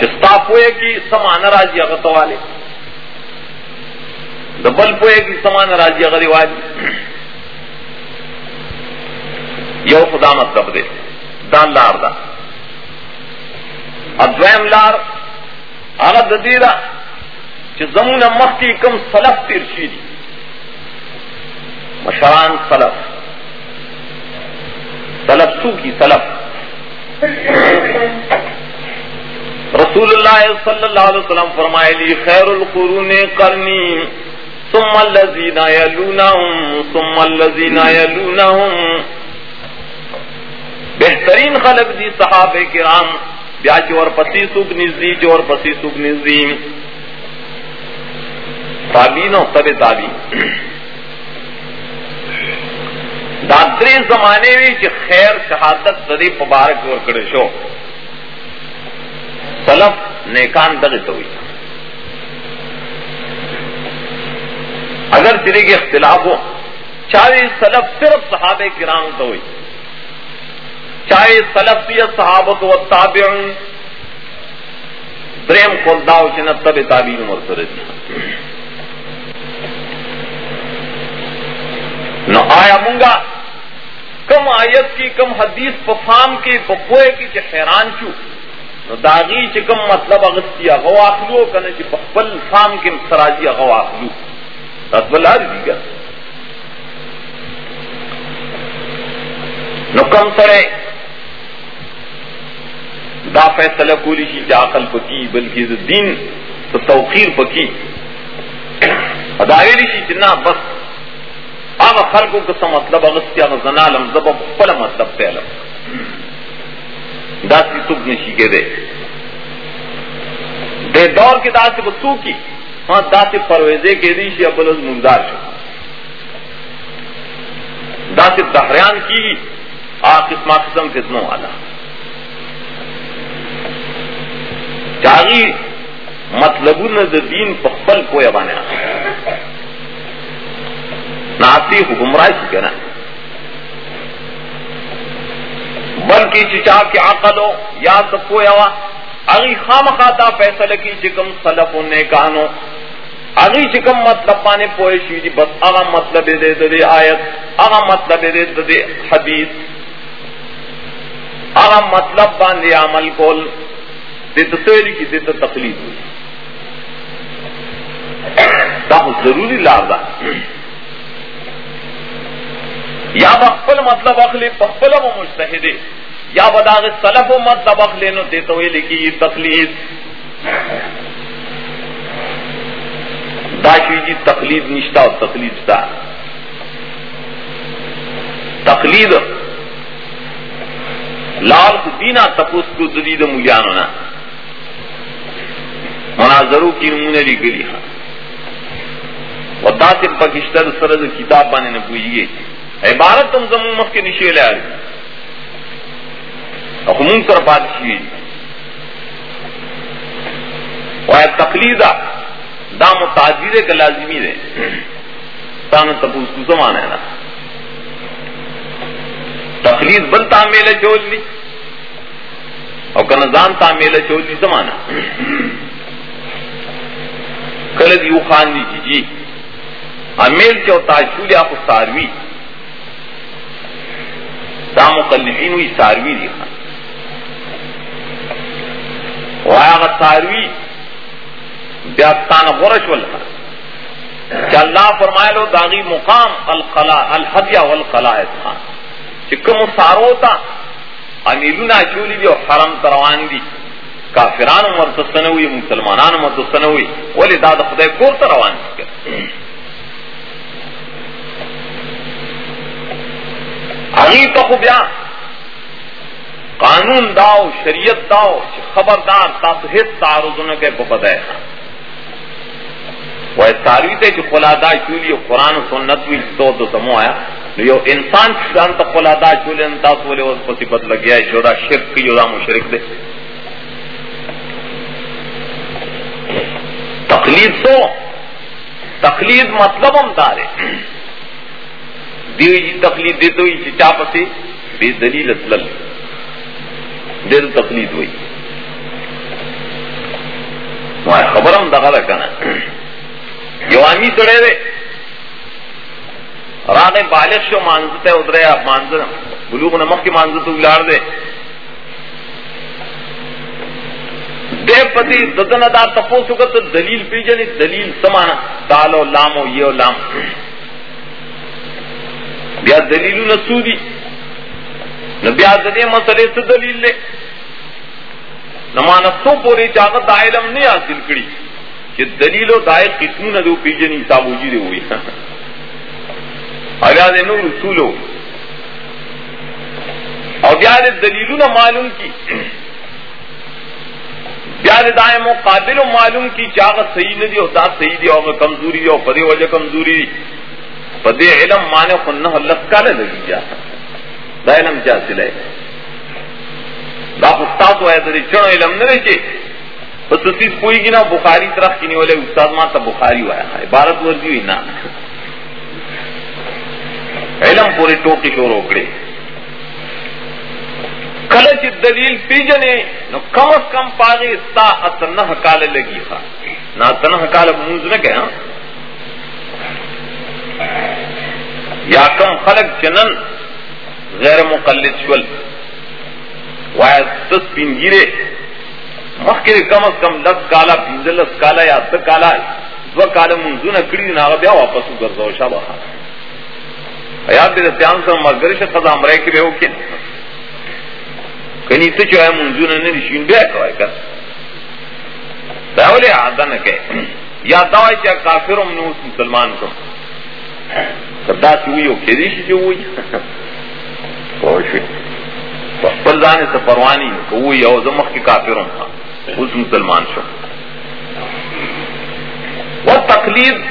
چستا پوئے کی سمان راجی اگر والے۔ دبل پوئے کی سمان راجی اگر والی یو خدا مطلب دے۔ دان لار دا۔ ادویم لار هغه د آغا ددیدہ چی زمون مخی کم سلف تیر شیدی۔ مشران سلف۔ سلف سو کی سلف۔ رسول اللہ صلی اللہ علیہ وسلم فرمائے، لی خیر القرون کرنی ثم الذین یلونہم، ثم الذین یلونہم۔ بہترین خلق دی صحابہ کرام، بیا چور پسی سوک نزدی چور پسی سوک نزدی۔ تابین و تب تابین دادری زمانے میں کہ خیر شہادت سدی مبارک اور کڑے شو. سلف نیکان دغت ہوئی. اگر سرے کے اختلاف ہو، چاہے سلف صرف صحابہ کرام تو ہوئی. چاہے سلف یا صحابت و تابع دریم کھولتا ہو چنت تب تابی عمر نہ آیا منگا کم آیت کی، کم حدیث پفام کی پپوئے کی چھ حیران چو نو داغی چھ کم مطلب اغسطی اغو آخلو کنا چھ پخبل فام کی سراجی اغو آخلو. رسول آری دیگا نو کم سرے، دا فیصلہ کولی شی چا عقل پکی بلکہ دین تو توقیر پکی ادارے رشی چنا بس آگ خلقوں کو سم مطلب اگستیا زنا لمزب پل مطلب پہلم داسی سکھ نشی کے دے۔ دے دور کے دا سے بسو کی۔ ہاں دا سے پرویزے کے ریشی ابل مردار شو۔ دا دہریان کی آ قسم قسم فتنوں والا۔ چاہی مطلب دین پخل کو بنے ناسی حکمراہ کی کہنا۔ بلکہ چچا کے عقل ہو، یا سب کو یوا اگی خام خاتا فیصلہ کی چکم خلف نے کہانو اگی چکم مطلب پانے پوئے شی جی بس اگا مطلب دے دے آیت، اگا مطلب دے دے حدیث۔ اگا مطلب باندھے عمل کول دے تو سویلی کی دے تو تقلید ہوئی۔ دا ضروری لازا یا بخل مطلب اخلے پخل و مشتحدے یا بداغ سلف و مطلب اخلے نو دیتے ہوئے لکھی یہ تقلید. داشوی جی تقلید نشتا اور تقلید شتا تقلید لال دینا تپوس کو دلید ملیانونا مناظروں کی نمونے لی گلی ہاں اور دا سے پاکستان سرد کتاب بانے نے پوچھیے عبارت تم زمون مخ کے نشے لے آ رہی حموم کر بادشی اور تقلیدہ دا متاجر کا لازمی دے۔ تانا تپوس کو زمان ہے نا۔ تقلید بل تعمیل چول لی اور کنزان تعمیل چول لی زمانہ۔ کل دیو خان دی جی جی۔ امیل چوتا چولے آپ ساروی۔ دا مقلفین ہوئی ساروی دی خان وایا ساروی بیاستان غرش والخان کہ اللہ فرمائے لو داغی مقام القلا الحدیہ والقلائد خان چکم سارو تا امیلونا چولی دی اور حرم تروان دی کافران مرتسن ہوئی مسلمانان مرتسن ہوئی ولی داد خدای کور تروان دی اگی تو بیا قانون داو، شریعت داو خبردار تاسو هیڅ تعارض نه کوي په بدای وای تاریخ ته چې خلادا چولی قرآن او سنت وی تو تو سمو آیا. یو انسان ځان ته خلادا چولی ان تاسو ولې اوس په صفت لګیا شو دا شرک یو دا مشرک دی تقلید سو. تقلید مطلب ہم دارے. دیوی جی تقلید دیتے ہوئی چی چاپ سے بے دلیل اسلل دیر تقلید ہوئی۔ وہاں خبر ہم دخل رکھنا یو آمی سڑے دے۔ راگ بالغ شو مانزتے ادرے آپ مانز بلوغ نمک کی مانزت اگلاڑ دے۔ دے پتی ددن ادا تپو سکت دلیل پیجنی، دلیل سمانا۔ دالو لامو یہ و لام۔ بیا دلیل نسودی نہ بیا ددے مسئلے سے دلیل لے نمانسوں پوری چاقت علم نہیں حاصل کری کہ دلیل و دائے قسم نہ دو پیجنی صابو جی دے ہوئی اگا دے نو رسولو اور بیا دے دلیلوں نہ معلوم کی. بیا دے دائیں مقابل و معلوم کی چاقت صحیح نہ دی اور دا صحیح دی اور کمزوری دی اور پدے وجہ کمزوری دی پدے علم مانے خن اللہ کالے لگی جا دا علم کیا سلے؟ دا استاد ہوا ہے چڑ علم نہ رہے بس تصیب کوئی گی نا بخاری طرف کی نہیں والے استاد ماں تب بخاری ہوا ہے عبارت ورزی ہوئی نا۔ علم پورے ٹوکی شور اوکڑے کلچ دلیل پیجنے، نو کم از کم پاگے ستا اتنہ کال لگی خا نہ اتنہ کال منز نہ گیا یا کم خلق جنن غیر مقلد شول. وایا دس پنجیرے مخکې کم از کم لس کالا پنځلس کالا یا څه کالا، دو کاله منځونه کړي نه هغه بیا واپس وګرځاو شابه حیات دې سیان سره مرګري شه قضا امره کې به وکړي کني ته چې منځونه نه نشین بیا کوي که بولے آدن کے یا دوائی چاہ کافر ہم نے مسلمان کو سدا سے ہو کھیری سے جو ہوئی پر جانے سے پروانی کو ہوئی او زمخ کی کافر ہوں اس مسلمان شو وہ تکلیف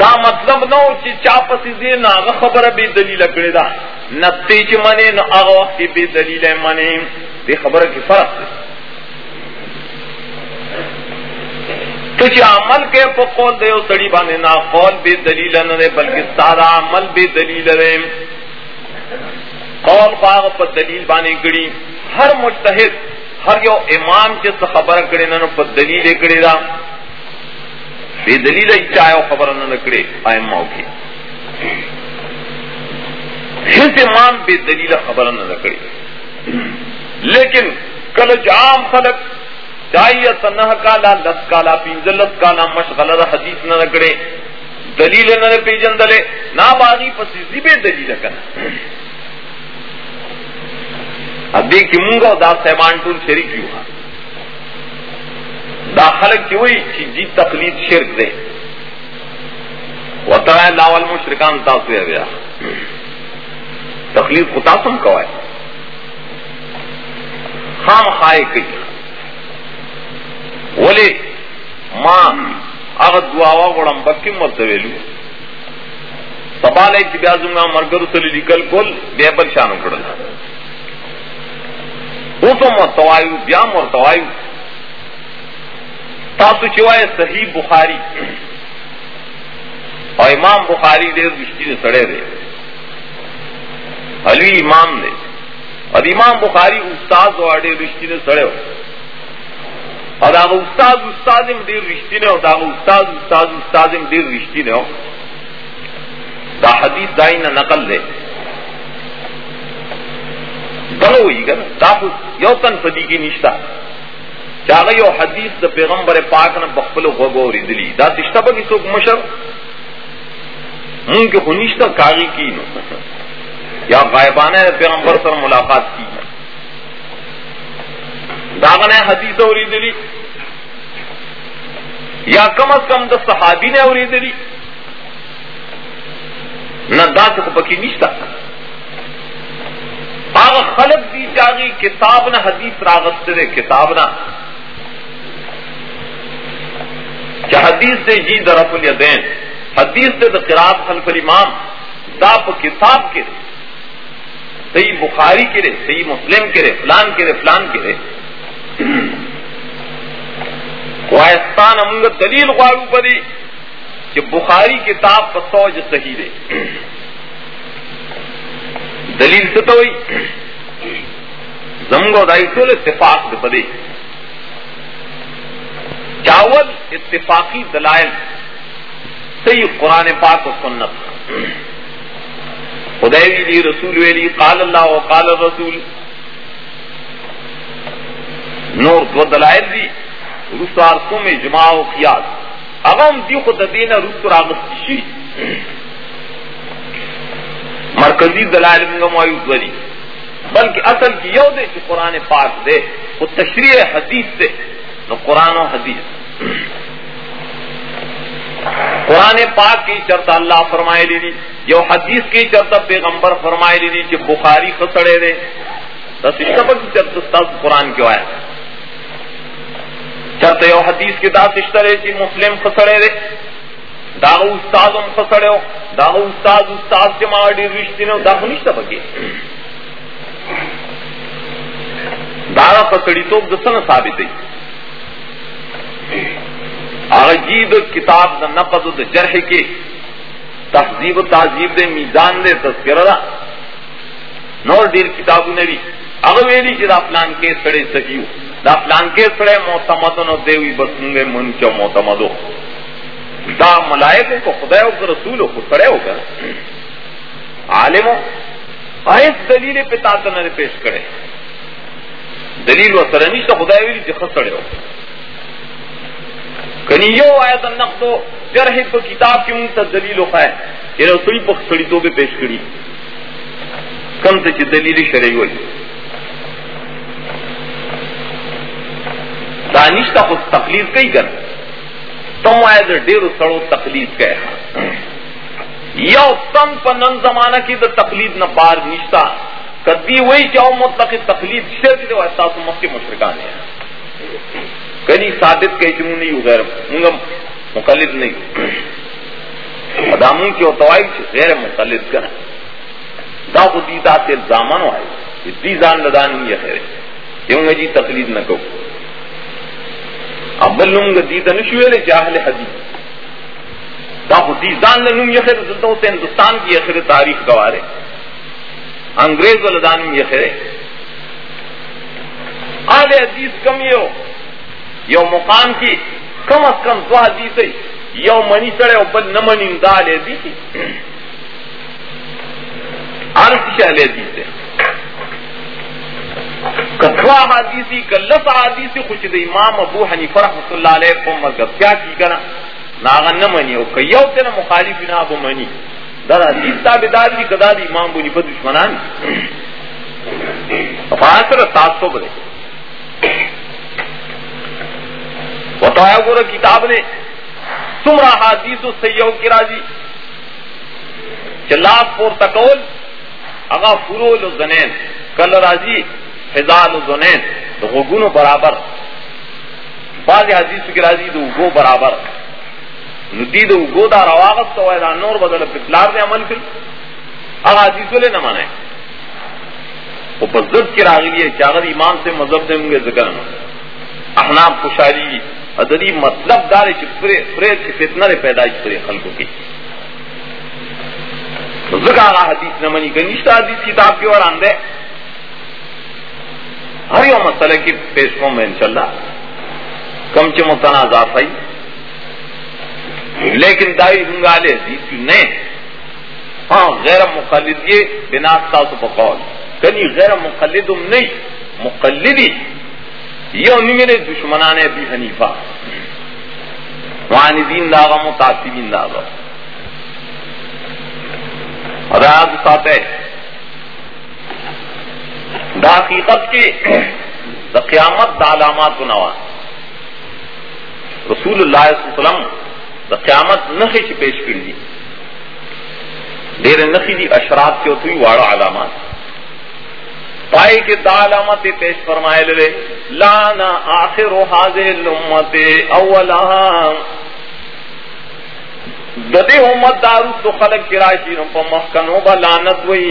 دا مطلب نو چی چاپسی دے نا خبر بے دلیل اکڑے دا نتی چی منے نا آغا وقت بے دلیل منے دے خبر کی فرق دے تو چی عمل کے پا قول دے سڑی بانے نا قول بے دلیل نه نہ بلکہ سارا عمل بے دلیل دے۔ قول باغ پا دلیل بانے گڑی۔ ہر مجتہد، ہر یو امام چی خبر کرے نا پا دلیل کرے دا۔ بے دلیل چاہے خبر نہ نکڑے آئم ماؤ کی ہز امام بے دلیل خبر نہ نکڑے۔ لیکن کل جام خلق چاہیے تنہ کالا لس کالا پینزل لس کالا مشغل حدیث نہ نکڑے دلیل نہ پیجن دلے نہ باغی پسی بے دلیل کنا۔ اب دیکھ منگا دا سیمان ٹول شریک کیوں ہاں؟ داخل کی ہوئی کہ جی تقلید شرک دے۔ وہ طرح لاول مشرکان تاسو ہے گیا تقلید خطاسم کو ہے خام خائے کئی۔ بولے ماں اگر دعا گڑم بکیم مرتویلو سبال ایک بیازوں گا مرگر سلی نکل کل بے بل شانو کڑنا وہ تو مرتوایو بیا مرتوایو تاسو چوائے صحیح بخاری. اور امام بخاری دے رشتی نے سڑے دے. علی امام نے اور امام بخاری استاد اور واڑے رشتی نے سڑے ہو اور داغ استاد استاد دیر رشتی نے ہو داغ استاد استاد استاد دیر رشتی نے دا حدیث دائی نہ نقل دے. بڑو ہوئی گا دا یو تن پدی کی نشتہ چاہے یو حدیث دا پیغمبر پاک نے بخبل غگو ردلی دا تشتہ با کی سوک مشر؟ من کے خنیشتہ کاغی کی نو. یا غائبانہ پیغمبر سر ملاقات کی. داغنے حدیث اور ردلی یا کم از کم دا صحابی نے اور ردلی نہ دا تک بکی نشتہ آغا خلق دی چاہی کتاب نہ حدیث راغت دے کتاب نہ. کہ حدیث سے جی درف الیدین حدیث سے قرآب خلف الامام. دا پا کتاب کے رے صحیح بخاری کے رے صحیح مسلم کے رے فلان کے رے فلان کے رے وائستان امنگ دلیل غارو پدی کہ بخاری کتاب پر سوج صحیح رے دلیل سے تو زمگو دائی تو اتفاق دے چاول اتفاقی دلائل صحیح قرآن پاک و سنت. خدیوی دی رسول ویلی قال اللہ و قال رسول نور دو دلائل دی رسار سم جماع و قیاس. اغم دی خود دینا رسر آغستی شی مرکزی دلائل منگا معیوز ولی بلکہ اصل کی یو دے کہ قرآن پاک دے وہ تشریح حدیث دے نو قرآن و حدیث. قرآن پاک کی چرتا اللہ فرمائے لی یو حدیث کی چرتا پیغمبر فرمائے لی کہ بخاری خسڑے دے سبق چرتا قرآن کیوں آیا چرتا یو حدیث کی جی دا سشترے چی مسلم خسڑے دے داغو استاد ہم خسڑے ہو داغو استاد استاد کے ماڑی رشتی نے داغو نہیں سبقی داغا خسڑی تو دسن ثابت ہے۔ عجیب کتاب دا نقد دا جرح کے تہذیب و تہذیب دے میزان دے تذکر دا۔ نور دیر کتاب نبی اگر ویلی چی دا پلان کے سڑے سکیو۔ دا پلان کے سڑے معتمدن و دیوی بسنگے منچو معتمدو. دا ملائکوں کو خدای کو رسول کو سڑے ہو کر عالموں آئس دلیل پہ تاثر پیش کرے. دلیل و سرنی سے خدای ویلی جی چی خسڑے ہو. کنی یو آیت نقد جرح په کتاب کې مونږ ته دلیل وخای چې رسول په خړی توګه پیش کړی کم ته چې دلیل شرعي وایي دا دانش خود تکلیف کئی کر تم آئے ڈیر سڑو تکلیف کہ یو تن پنن زمانہ کی تو تکلیف نہ بار نشتا۔ کدی وہی چاہو مطلق تکلیف شرک جو ایسا تو مکہ مشرکان ہے کنی ثابت کہ چمو نہیں غیر منگا مقلد نہیں۔ اداموں کی اتوائی چھ غیر مقلد کر۔ دا خود دیتا سے الزامن آئے۔ دی زان لدان یہ خیر کیوں گا جی تقلید نہ کرو۔ کو اب بلوں گا دیتا نشویلے جاہل حدیث۔ دا خود دی زان لنوں یہ خیر دلتا سے ہندوستان کی اخر تاریخ گوارے۔ انگریز ولدان یہ خیر۔ آل حدیث کم یہ ہو۔ یو مقام کی کم از کم دو حدیث یو منی سڑے او بل نہ منی، دا لے دی تھی ہر کسی لے دی سے کتوا حدیثی کلس حدیثی، خوش دے امام ابو حنیفہ رحمۃ اللہ علیہ کو مذہب کیا کی کرا ناغا نہ منی، او کئیو تے نہ مخالف نہ ابو منی۔ در حدیث تابعدار دی کدا دی امام ابو حنیفہ دشمنان فاصل سات سو بڑے بتایا گور کتاب نے سمرا حادیث سیو کی راضی۔ چلاپ پور تکول اگا فرول و زنین کل راضی حزال زنین تو غگونو برابر. بعض حدیث کی راضی دو گو برابر. ندی دو گو دا رواغت تو ایدان نور بدل پتلار دے عمل کر اگا حدیث لے نہ مانے وہ بزرگ کی راغلی ہے چاغر ایمان سے مذہب دیں گے ذکر احناب خوشحالی ادری مطلب دار پریت کی فتنہ نے پیدائش کرے خلقوں کی زکا حدیث نہ منی حدیث کتاب کی اور آندے ہر یو مسئلہ کی پیش کو میں انشاءاللہ۔ کم چ متنازع فائی لیکن دائی ہنگالے حدیث کی نہیں ہاں غیر مقلد یہ بنا ساس بقول۔ کنی غیر مقلد نہیں، مقلدی۔ یہ انہیں میرے دشمنان ابھی حنیفہ۔ وہاں دین داغا، متاثرین داغا۔ راز ساتھ ہے۔ دا حقیقت کی دا قیامت دا علامات کو نوا رسول اللہ صلی اللہ علیہ وسلم دا قیامت نخی چی پیش کر دی دیر نخی دی اشرات کی ہوتی واڑا علامات. پائے کے علامت پیش فرمائے لے لانا آخر حاضر امت اولا. ددے امت دارو تو خلق کراشی نو پا محکنو با لانت وئی.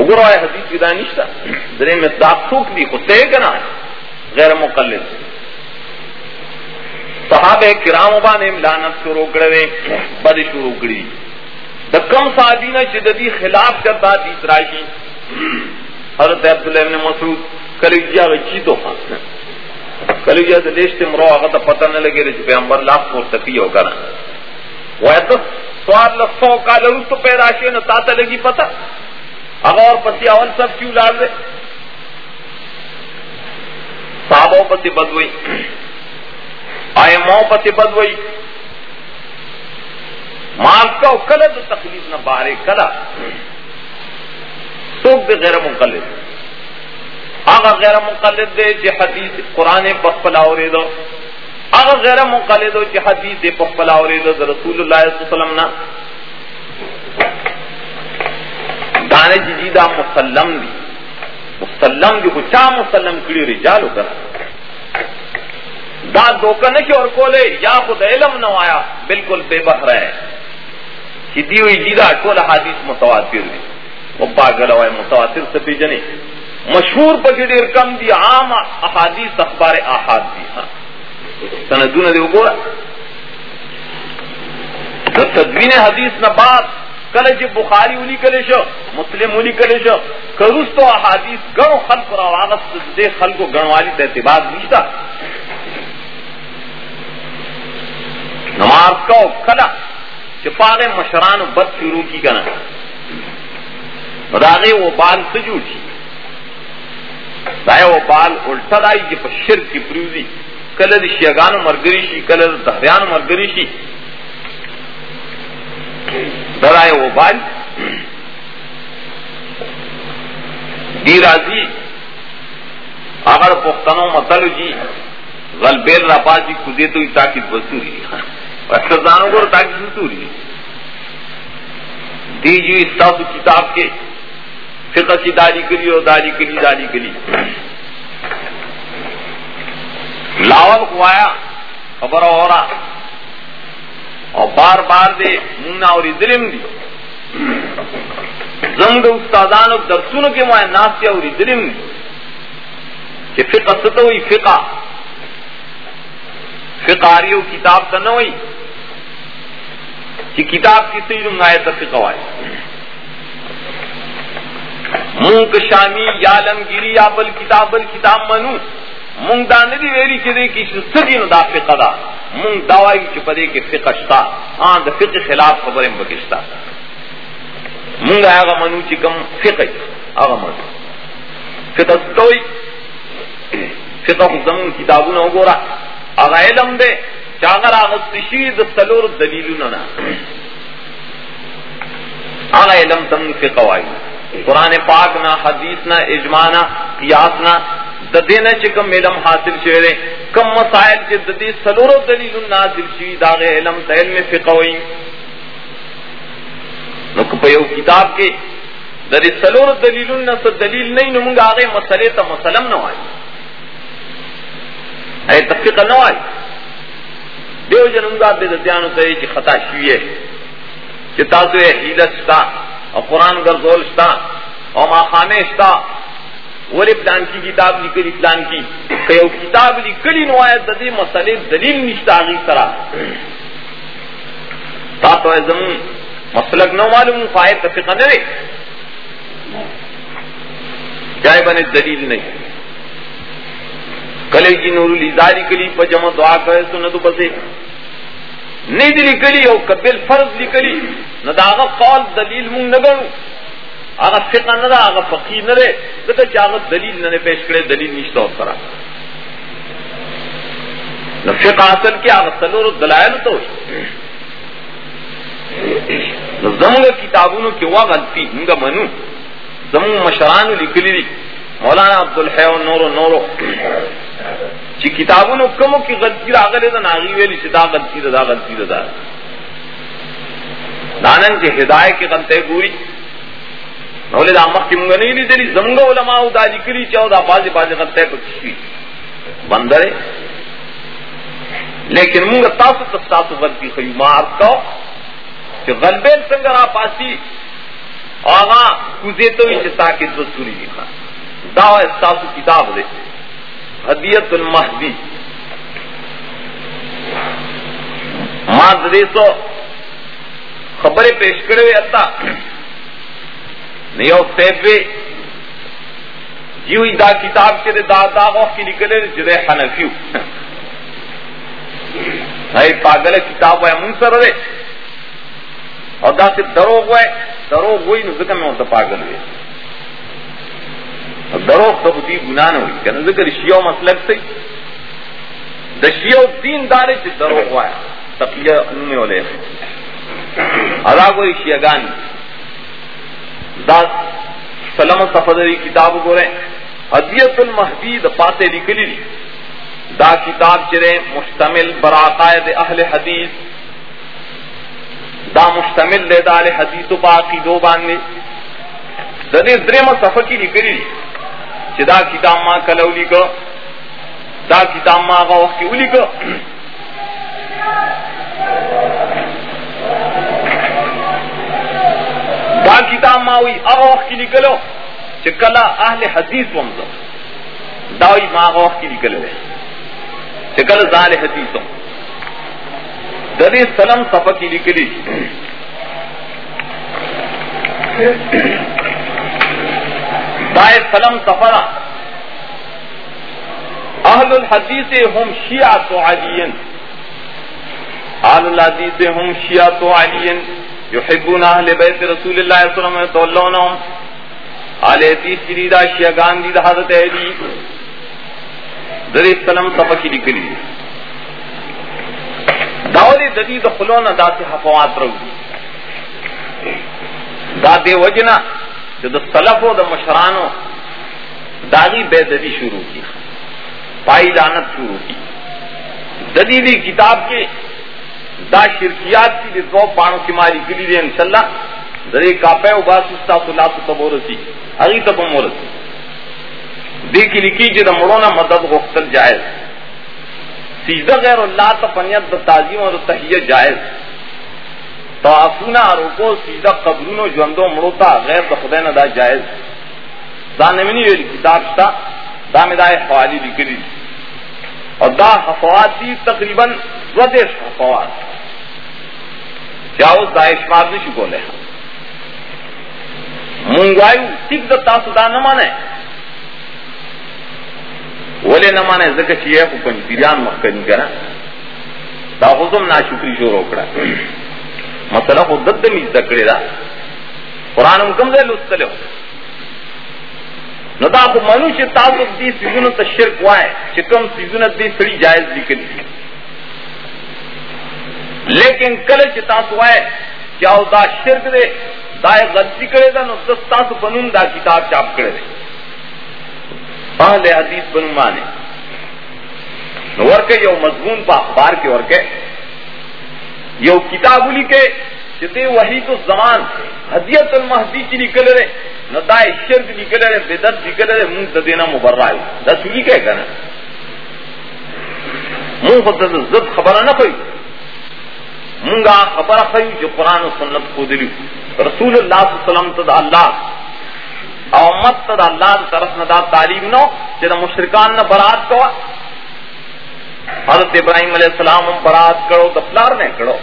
اگر آئے حدیث کی دانشتا درے میں داخوک دی، خود تے کنا غیر مقلد۔ صحابہ کرام بانے لانت شروع کرے بد شروع کری۔ دا کم صحابینا چددی خلاف کرتا دیس راشی۔ حضرت عبداللہ ابن مسعود کلیجیا وچی تو کلیجیا سے دیش تم رو آگا تا پتہ نہ لگے رہے پیغمبر لاکھ پور تکی ہو کرا وہ تو سوال لسو کا لرو تو پیدا شیئے نہ تاتا لگی پتہ؟ اگر اور پسی اول سب کیوں لار دے؟ صحابوں پسی بدوئی آئے مو بدوئی معاف کا کل تو تکلیف نہ بارے کلا سوکھ دے غیر مقلد۔ آگا غیر مقلد دے جی حدیث قرآن پخلا اور دو۔ آگا غیر مقلد ہو جی حدیث دے پخلا اور دو، رسول اللہ علیہ وسلم نا۔ دانے جی جی دا مسلم دی. مسلم دی کچا مسلم کڑی رجالو کرا دا دوکا نکی اور کولے یا خود علم نہ آیا بالکل بے بہر ہے. دی ہوئی جیدا ٹول حادیث متواتر دی. وہ پاگل ہوئے متواتر سے پی جنے. مشہور پکی دیر کم دی عام احادیث اخبار احاد دی. ہاں. سندون دی وګوره د تدوین حدیث نه بعد کله چې بخاری ولي کله شو، مسلم ولي کله شو کروستو احادیث ګڼو خلق را واغست دې خلقو ګڼوالي ته اعتبار نشتا نماز کو کله چپاغ مشران بد شروع کی کنا راغے وہ بال سجو تھی دائے وہ بال الٹا دائی جی پر شرک کی پریوزی کلر شیگان مرگری شی کلر دہریان مرگری شی درائے وہ دی راضی، اگر پختنوں متل جی غلبیل رپا جی کدے تو تاکید بسوری۔ اکثر کو تاکید بسوری۔ دی جی استاس کتاب کے فقہ کی داری کری اور داری کری داری کری لاول کو آیا خبر ہو رہا اور بار بار دے منا اور دلم دی۔ زنگ استادان درسون کے مائے ناسیا اور دلم دی۔ کہ فقہ ست ہوئی فقہ۔ فقاری کتاب تو نہ ہوئی کہ کتاب کسی رنگ آئے تو فقہ آئے مونگ شامی یا لمگیری یا بل کتاب بل کتاب منو۔ مونگ دان دی ویری چدے کی سدی نو دا فقہ دا مونگ دوائی چ پدے کے فقہ شتا ہاں دا فقہ خلاف خبریں بکشتا مونگ آگا منو چی کم فقہ آگا منو. فقہ ستوئی فقہ زمون کتابوں نے گورا آگا علم دے چاگر آگا تشید سلور دلیلوں نا آگا علم تم فقہ وائی قرآن پاک نہ حدیث نہ اجمانا قیاس نہ ددے نہ چکم علم حاصل شعرے کم مسائل کے ددی سلور دلیل نازل شی داغ علم دہل میں فقوئی پیو کتاب کے در سلور دلیل نہ تو دلیل نہیں نمونگا آگے مسئلے تو مسلم نہ آئی۔ اے تفقہ نہ آئی۔ دیو جنونگا بے ددیانو تے چی خطا شویے چی تاسو حیلت شتا، اور قرآن گرزول شتا، اور ماں خانے شتا ولی پلان کی، کتاب لکلی پلان کی. کہ وہ کتاب لکلی نوایت ددی مسئلے دلیل نشتا آگی سرا تا تو زمین مسلک نو معلوم فائد تفقہ نہ رہے جائے بنے دلیل نہیں کلے کی نور الزاری کلی پر جمع دعا کرے تو نہ تو بسے نہیں دلی کلی او کبل فرض لکلی نہ داغا قول دلیل مونگ نہ کروں آگا فقہ نہ رہا آگا فقیر نہ رہے تو چاہت دلیل نہ پیش کرے، دلیل نشتا ہو کرا نہ فقہ حاصل کیا آگا سلور دلائل تو زمگ کتابوں کی وہ غلطی ان کا منو. زمگ مشران لکلی دی. مولانا عبد الحی نورو نورو. چی کتابوں کمو کی غلطی راغلے دا ناغی ویلی سدا غلطی دا غلطی دا دانن کے ہدایت کے غلطے گوری. نولے دا مخ کی منگا نہیں لی تیری زمگا علماء دا ذکری چاہو دا بازی بازی غلطے پر کشوی بندرے. لیکن منگا تاسو تستاسو غلطی خیو مارت کو کہ غلبین سنگر آپ پاسی آغا کزے تو ہی چتا کے دو سوری لکھا دعوی استاسو کتاب دے. حدیت المہدی. ماں دے سو خبریں پیش کرے ہوئے اتا. نیو سیبے جیوئی دا کتاب کے دے دا دا غوف کی نکلے جدے حنفیو ہے پاگل کتاب ہے منصر رہے اور دا سے دروغ ہوئے دروغ ہوئی نو ذکر میں ہوتا پاگل ہوئے دروغ تو خودی گناہ نہ ہوئی کہ ذکر شیعہ مسلک سے دا شیعہ دین دارے سے دروغ ہوا ہے تقیہ انہوں نے ہولے ادا کوئی شیعہ گانی دا سلام صفدری کتاب کو رہے حدیت المحدید پاتے لکلی لی دا کتاب چرے مشتمل براقائد اہل حدیث، دا مشتمل دے دا اہل حدیث و باقی دو باندے۔ ددے درم صفحہ کی لکلی لی چدا کتاب ماں کلولی کو دا کتاب ماں کا وقت اولی دا کتاب ماں ہوئی اغا وقت کی نکلو چکلا اہل حدیث ومزو دا ہوئی ماں اغا وقت کی نکلو چکل زال حدیث ہوں ددی سلم صفحہ کی نکلی. دائے سلم سفرا اہل الحدیث ہم شیعہ تو علین اہل الحدیث ہم شیعہ تو علین یحبون اہل بیت رسول اللہ صلی اللہ علیہ وسلم تولونہم اہل حدیث کی دیدہ شیعہ گان حضرت علی. در سلم صفحہ کی نکلی داولی ددید خلون دا سے حفوات رو. دی دا دے وجنا جو دا سلف و دا مشرانو. داغی بے ددی شروع کی. پائی لانت شروع کی. جدیدی کتاب کے دا شرکیات کی دو پانوں کی ماری گلی دے ان شاء اللہ درے کاپے اباستا سلا تو تبورسی اگی تب مورسی دیکھی لکھی جد جی مڑونا مدد غختل جائز. سیدہ غیر اللہ تپنیت دا تعظیم اور تحیہ جائز. تو آسونا روکو سیدہ قبرونو جوندو مڑوتا غیر دا خدین دا جائز. دا نمینی ویلی کتاب شتا، دا دا حوالی لکلی اور دا حفوات دی تقریباً ودیش حفوات چاہو دا اشمار نشو بولے منگوائیو، ٹھیک دا تاسو دا نمانے ولی نمانے زکر چیئے خو کنی، پیریان مخکنی کرا دا خودم ناشکری شروع کرا مسئلہ خود دد میز دکڑی دا۔ قرآن کم دے لستلے ہو۔ نو دا خو منو چې تاسو دې سيزونو ته شرک وای چې کوم سيزونه دې سړي جائز لیکلي لیکن کله چې تاسو وای چې او دا شرک دې دا یې غلطي کړې ده نو تاسو پنوم دا کتاب چاپ کړی دی اہل حدیث بنو مانے۔ نو ورکه یو مضمون په اخبار کې ورکه یو کتاب لیکه چې دې وحید الزمان هدیت المهدی چې لیکل لري نو دا شرک لیکل لري بدعت لیکل لري مونږ ته دینه مبرای دا څه کې کنه مونږ ته زد خبره نه کوي مونږه خبره کوي چې قران او سنت کو دي رسول الله صلی الله علیه وسلم ته الله او امت ته الله طرف نه دا تعلیم نو چې د مشرکان نه برات کوا. حضرت ابراہیم علیہ السلام برات کرو د پلار نے کړو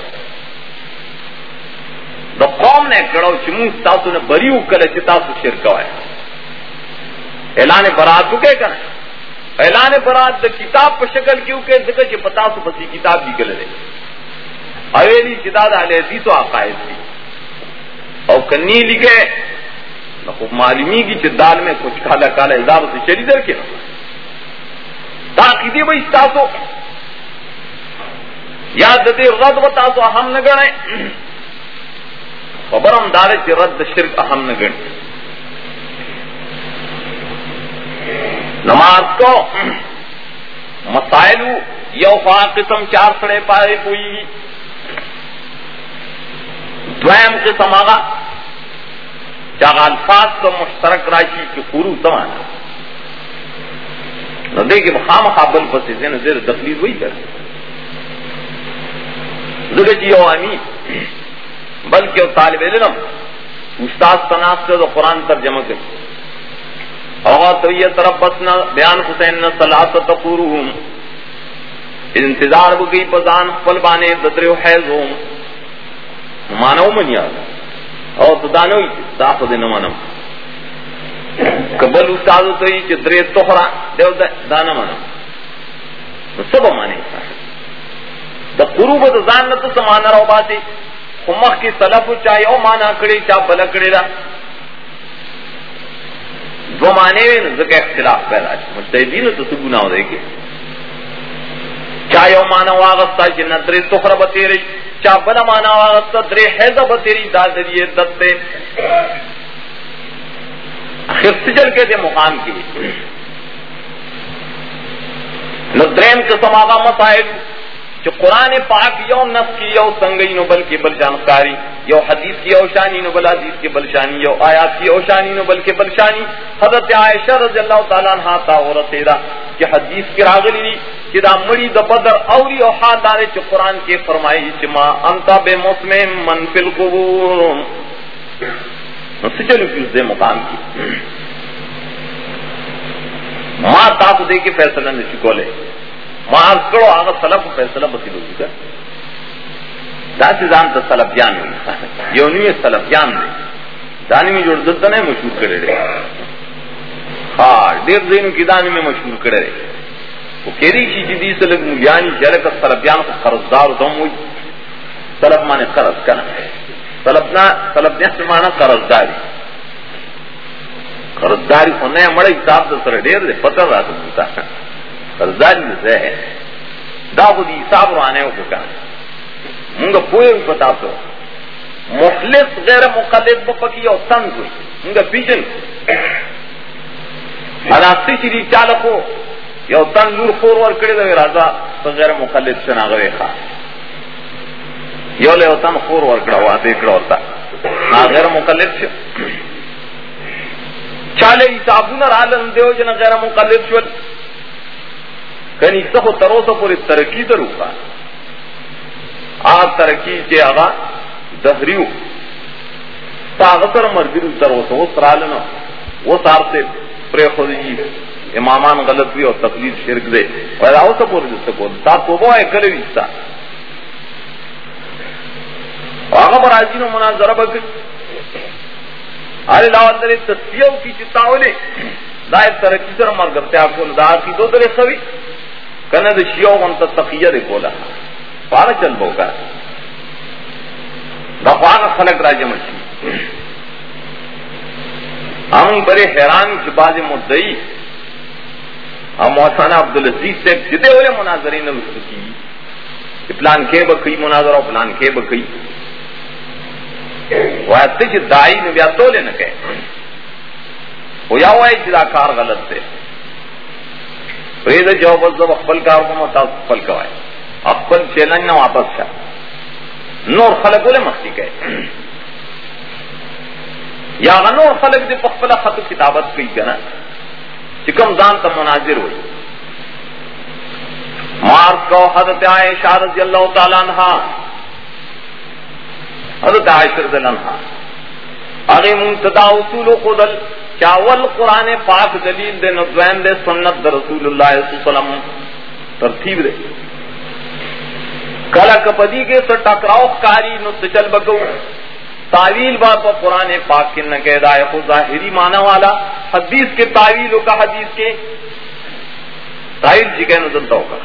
د قوم نے کړو چې تاسو نه بریو کله چې تاسو شرک وای اعلان برات وکړه کنه اعلان برات د کتاب په شکل کې وکړه ځکه چې پتا سو پسی کتاب لیکل دی اویلی چې دا د اهل حدیث او عقاید دي او کني لیکه نو معلومی کی چې میں کچھ کالا کالا اظہار سے چلی در کے تا بھائی تاسو یاد دے رد و تاسو اہم نہ گنے. خبر ہم دارے چې رد شرک اہم نہ گنے. نماز کو مسائل یو خواہ قسم چار سڑے پائے پوئی دویم قسم آگا چاہ الفاظ تو مشترک راشی کی قرو تمانا نو دیکھیں خام خابل پسی سے نو زیر تکلیف وہی کر. زگر جی یو امی بلکہ طالب علم استاد تناس سے تو قرآن ترجمہ کر. اور تو یہ طرف بسنا، بیان حسین نہ سلاس تقورہم انتظار بگئی پزان پل بانے ددر حیض ہوم. مانو منیا او تو دانو دا خو دې نه منم کبل استاد ته یې چې درې توخرا، دیو دا نه منم نو سبا معنی د قروب د ځان نه ته سمانه راو باسي خو مخ کې سلف چا یو معنا کړی چا بل کړی دا. دو معنی نو ځکه اختلاف پیدا شي مجتهدینو ته څه ګناه دی کې چا یو معنا واغستا چې نظر توخرا به تیری چا بلا مانا صدر درے حیضہ بتیری دا دریئے دتے آخر سجل کے دے مقام کی۔ ندرین قسم آغا مسائل۔ جو قرآن پاک یو نف کی، یو سنگئی نو بل کی بل جانکاری، یو حدیث کی اوشانی نو بل حدیث کی بلشانی یو آیات کی اوشانی نو بل کے بلشانی حضرت عائشہ رضی اللہ تعالیٰ عنہ تا اور رسیدہ کہ حدیث کی راغلی دی کہ دا مڑی دا بدر اوری او حال دارے چھ قرآن کے فرمائی چھ ما انتا بے موسم من فی القبور۔ نسی چلو کی اس مقام کی۔ ما تاسو دے کے فیصلہ نے چکولے۔ ما کرو آغا سلف فیصلہ بسیلو چکا دا سی زان تا سلف جان ہوئی۔ یو نیوی سلف جان دے۔ دانی میں جوڑ دلتا نہیں مشہور کرے رہے۔ ہاں دیر زینو کی دانی میں مشہور کرے رہے۔ وہ کہری کی جدی سلک ملیانی جلک سلفیان کو قرضدار دم ہوئی۔ سلف مانے قرض کنا۔ سلفنا سلفیان سے مانا قرضداری۔ قرضداری خو نه مړی حساب د سره ډیر دی پته راته بوتا۔ قرضداری دې ہے۔ دا خو دې حساب روانه وکړه مونږ پوهه پتا سو مخلص غیر مقلد په پکی او تنگ وي مونږ پیژن انا چې دې چاله کو یو تنظور خور ور کړی دا راځه په غیر مخلد څنګه غوي ښا یو له تن خور ور کړه وا دې کړه ورته غیر مخلد شو۔ چاله حسابونه رالم دیو جن غیر مخلد شو۔ کني څه تر اوسه پورې ترقی درو کا آ ترقی جی چې هغه دهریو تاغ سر مرګرو تر اوسه و وہ سار سے پرے خودی جی امامان غلط ہوئی اور تقلید شرک دے. پیدا ہو سکو جس کو تا تو وہ ہے کرے ویستا آگا پر آجی نو مناظرہ بکر. آرے لاو اندر تصفیہ کی چتاولے دائر ترقی سر مر کرتے آپ کو دا کی دو دلے خوی. کنے دا شیعو من تتقیہ دے کولا۔ پارا چل بوکا۔ دا پارا خلق راجم اچھی ہم بڑے حیران کی باز مدئی ہم موسانا عبد العزیز سے جدے ہوئے مناظری نے اس کی۔ پلان کے بکئی مناظر پلان کے بکئی۔ وہ دائی نے بیا تو لینا کہ وہ یا ہوا جدا کار غلط تھے پرید جو بس جب اقبل کار کو متا اقبل کوائے۔ اقبل چیلنج نہ واپس چا۔ نور خلق بولے مستی کہ یا غنور خلق دے پخپلا خط کتابت کی کنا چکم زان تا مناظر ہوئی۔ مارس کو حضرت عائشہ رضی اللہ تعالیٰ عنہ۔ حضرت عائشہ رضی اللہ عنہ۔ اگے منتدا اصول خدل چاول قرآن پاک دلیل دے ندوین دے سنت دے رسول اللہ صلی اللہ علیہ وسلم؟ ترتیب دے۔ کلا کپدی کے سر ٹکراؤ کاری نو چل بگو تعویل بات پر قرآن پاک کے نہ کہہ رہا ہے ظاہری معنی والا۔ حدیث کے تعویل کا حدیث کے۔ تعویل جی کہ نظر ہوگا۔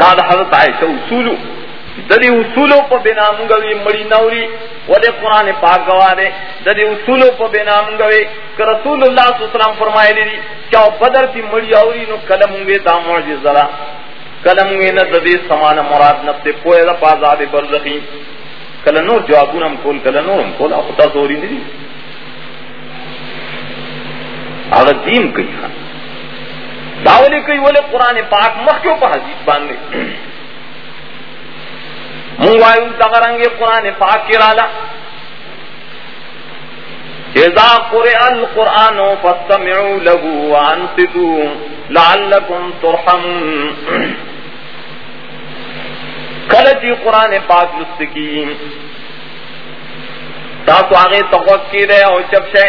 دادا حضرت عائشہ اصول ددی اصولوں پر بنا منگوی مڑی نوری ولے قرآن پاک گوا دے۔ ددی اصولوں پر بنا منگوی کہ رسول اللہ صلی اللہ علیہ وسلم فرمائے لی کیا بدر تھی مڑی اوری نو کلم ہوئے دا معجز ذرا کلم ہوئے نہ ددی سمان مراد نفس پوئے دا پازاد برزخی۔ کل نور جوابونه هم کول کله نور هم کول او تاسو ورې دي هغه دین کوي داولی کوي ولې قران پاک مخکې په حدیث باندې مونږ وایو دا رنګه قران پاک کې رااله اذا قرئ القرآن فاستمعوا له وانصتوا لعلكم ترحمون. کل جی قرآن پاک لست کی، تاسو آگے توقع کی رہے اور جب سے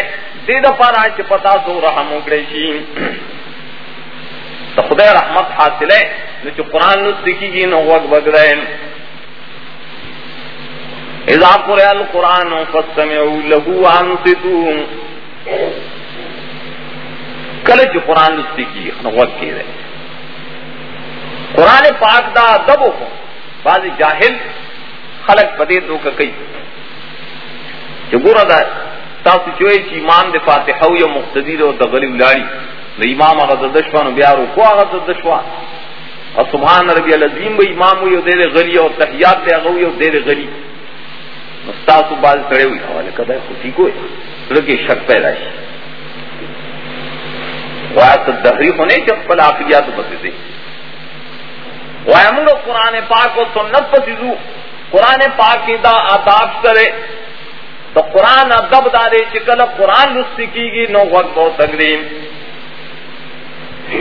دید پر آج پتا سو رحم اگڑے شی تو خدا رحمت حاصل ہے جو قرآن لست کی گی نو وقت بگ رہے اذا قرآن القرآن فاستمعوا له وانصتوا کل جو قرآن لست کی نو وقت کی رہے قرآن پاک دا دبو کو بعض جاہل خلق بدے دو کا کئی جو گورا دا، تاسو چوئے چی امام دے فاتحہ یا مقتدی دو دا غلی ولاری دا امام آغا دا دشوانو بیارو کو آغا دا دشوان اور سبحان ربی العظیم با امام ہوئی دے دے غلی اور تحیات دے آغا ہوئی دے دے غلی مستاسو بعض کڑے ہوئی۔ حوالے کدا ہے خوشی کو ہے لگے شک پیدا شی وایت دہری ہونے چک پل آخریات بتے دے وایا وہم قرآن پاک و سنت پسیزو قرآن پاک کی دا آداب کرے۔ تو قرآن ادب دارے چکل قرآن رستی کی گی، نو وقت بہت تقریم۔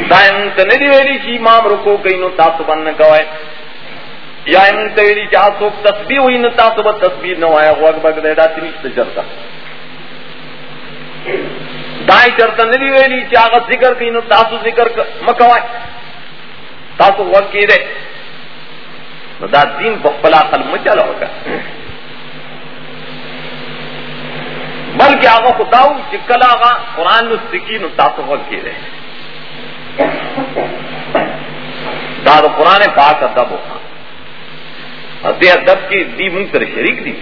دائم تندی ویلی چی امام رکو، کئی نو تاسو بن گوائے یا ام تیری چاہ سو تسبیح ہوئی نو تاسو بت تسبیح نو آیا وقت بگ دے، دا تنیش چرتا دائیں چرتا ندی ویلی چاہ ذکر کئی نو تاسو ذکر مکوائے تاسو وقت کی دے۔ دا دین بخلا خل مچلا ہوگا بلکہ آگا خداؤ چکل آگا قرآن سکی نو تاسو وقت کی دے۔ دا دا قرآن پاک ادب ہوگا دے ادب کی دی منگ کر شریک دی.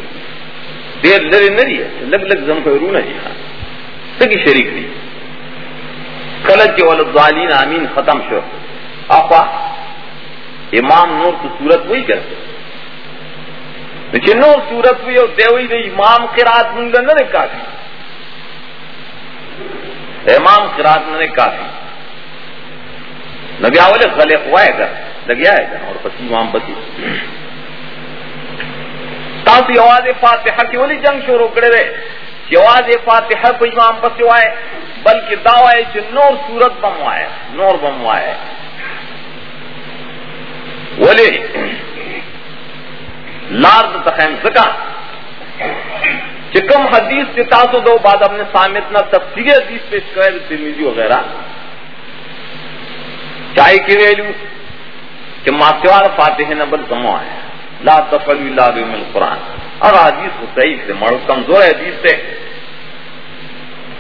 دیر لرے نری ہے. لگ لگ زم کو رونا جی ہاں. سکی شریک دی. کلچ والدالین آمین ختم شو. آپا امام نور تو صورت وہی کرتے. لیکن نور صورت ہوئی اور دیوئی دے امام قرات منگ نہ کافی. امام قرات نہ کافی. نبی والے گلے خوائے گا. لگیا ہے گا اور پسی وہاں پسی تاسو یواز فاتحہ کی ولی جنگ شروع کرے رہے یواز فاتحہ کو امام پسی وائے بلکہ دعوی ہے کہ نور صورت بموائے نور بموائے ولی لارد تخیم سکا چکم حدیث کے تاسو دو بعد اپنے سامت نہ تفصیل حدیث پیش کرے ترمیزی وغیرہ. چاہے کی ویلو کہ ماسوار فاتح نبل کمو آیا. لا تفل اللہ بیم القرآن. اور حدیث کو صحیح سے مڑ کمزور حدیث سے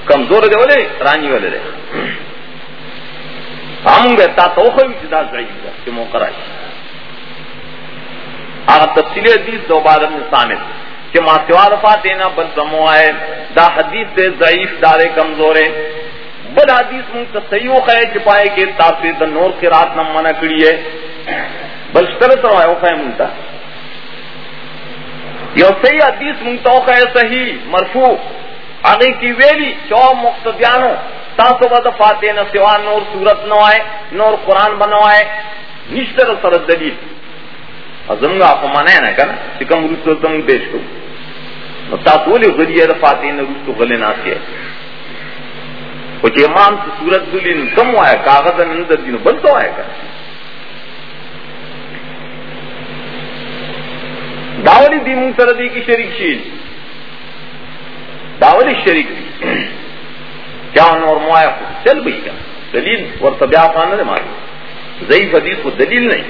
کمزور دے بولے رانی والے دے ہم گے تا تو خوی جدا ضعیف ہے کہ موقع آئی اور تفصیل حدیث دو بعد اپنے سامت کہ ماسوار فاتح نبل کمو آئے. دا حدیث دے ضعیف دارے کمزور کمزورے بل حدیث منگ تو صحیح خیر چپائے کہ تاثیر دا نور کی رات نہ منع کری ہے. بل شتر تو ہے، وہ خیر منگتا یہ صحیح حدیث منگ تو خیر صحیح، مرفوع. آگے کی ویلی چو مقتدیانو، تاسو با دا فاتح نہ سوا نور صورت نہ آئے نور قرآن بنوائے نشتر سر دلیل. ازنگا آپ مانا ہے نا کنا چکم رسو تم پیش کو تاسو لی غلیہ دا فاتح نہ رسو غلی ناسی ہے کچھ امام سے سورت دلین کم آیا کاغذ اندر دین بل تو آئے گا داولی دی مون منگ سردی کی شریک شیل. داولی شریک دی. کیا نور موایا خود چل بھئی گا دلیل اور طبیعت آنا دے ماری ضعیف حدیث کو دلیل نہیں.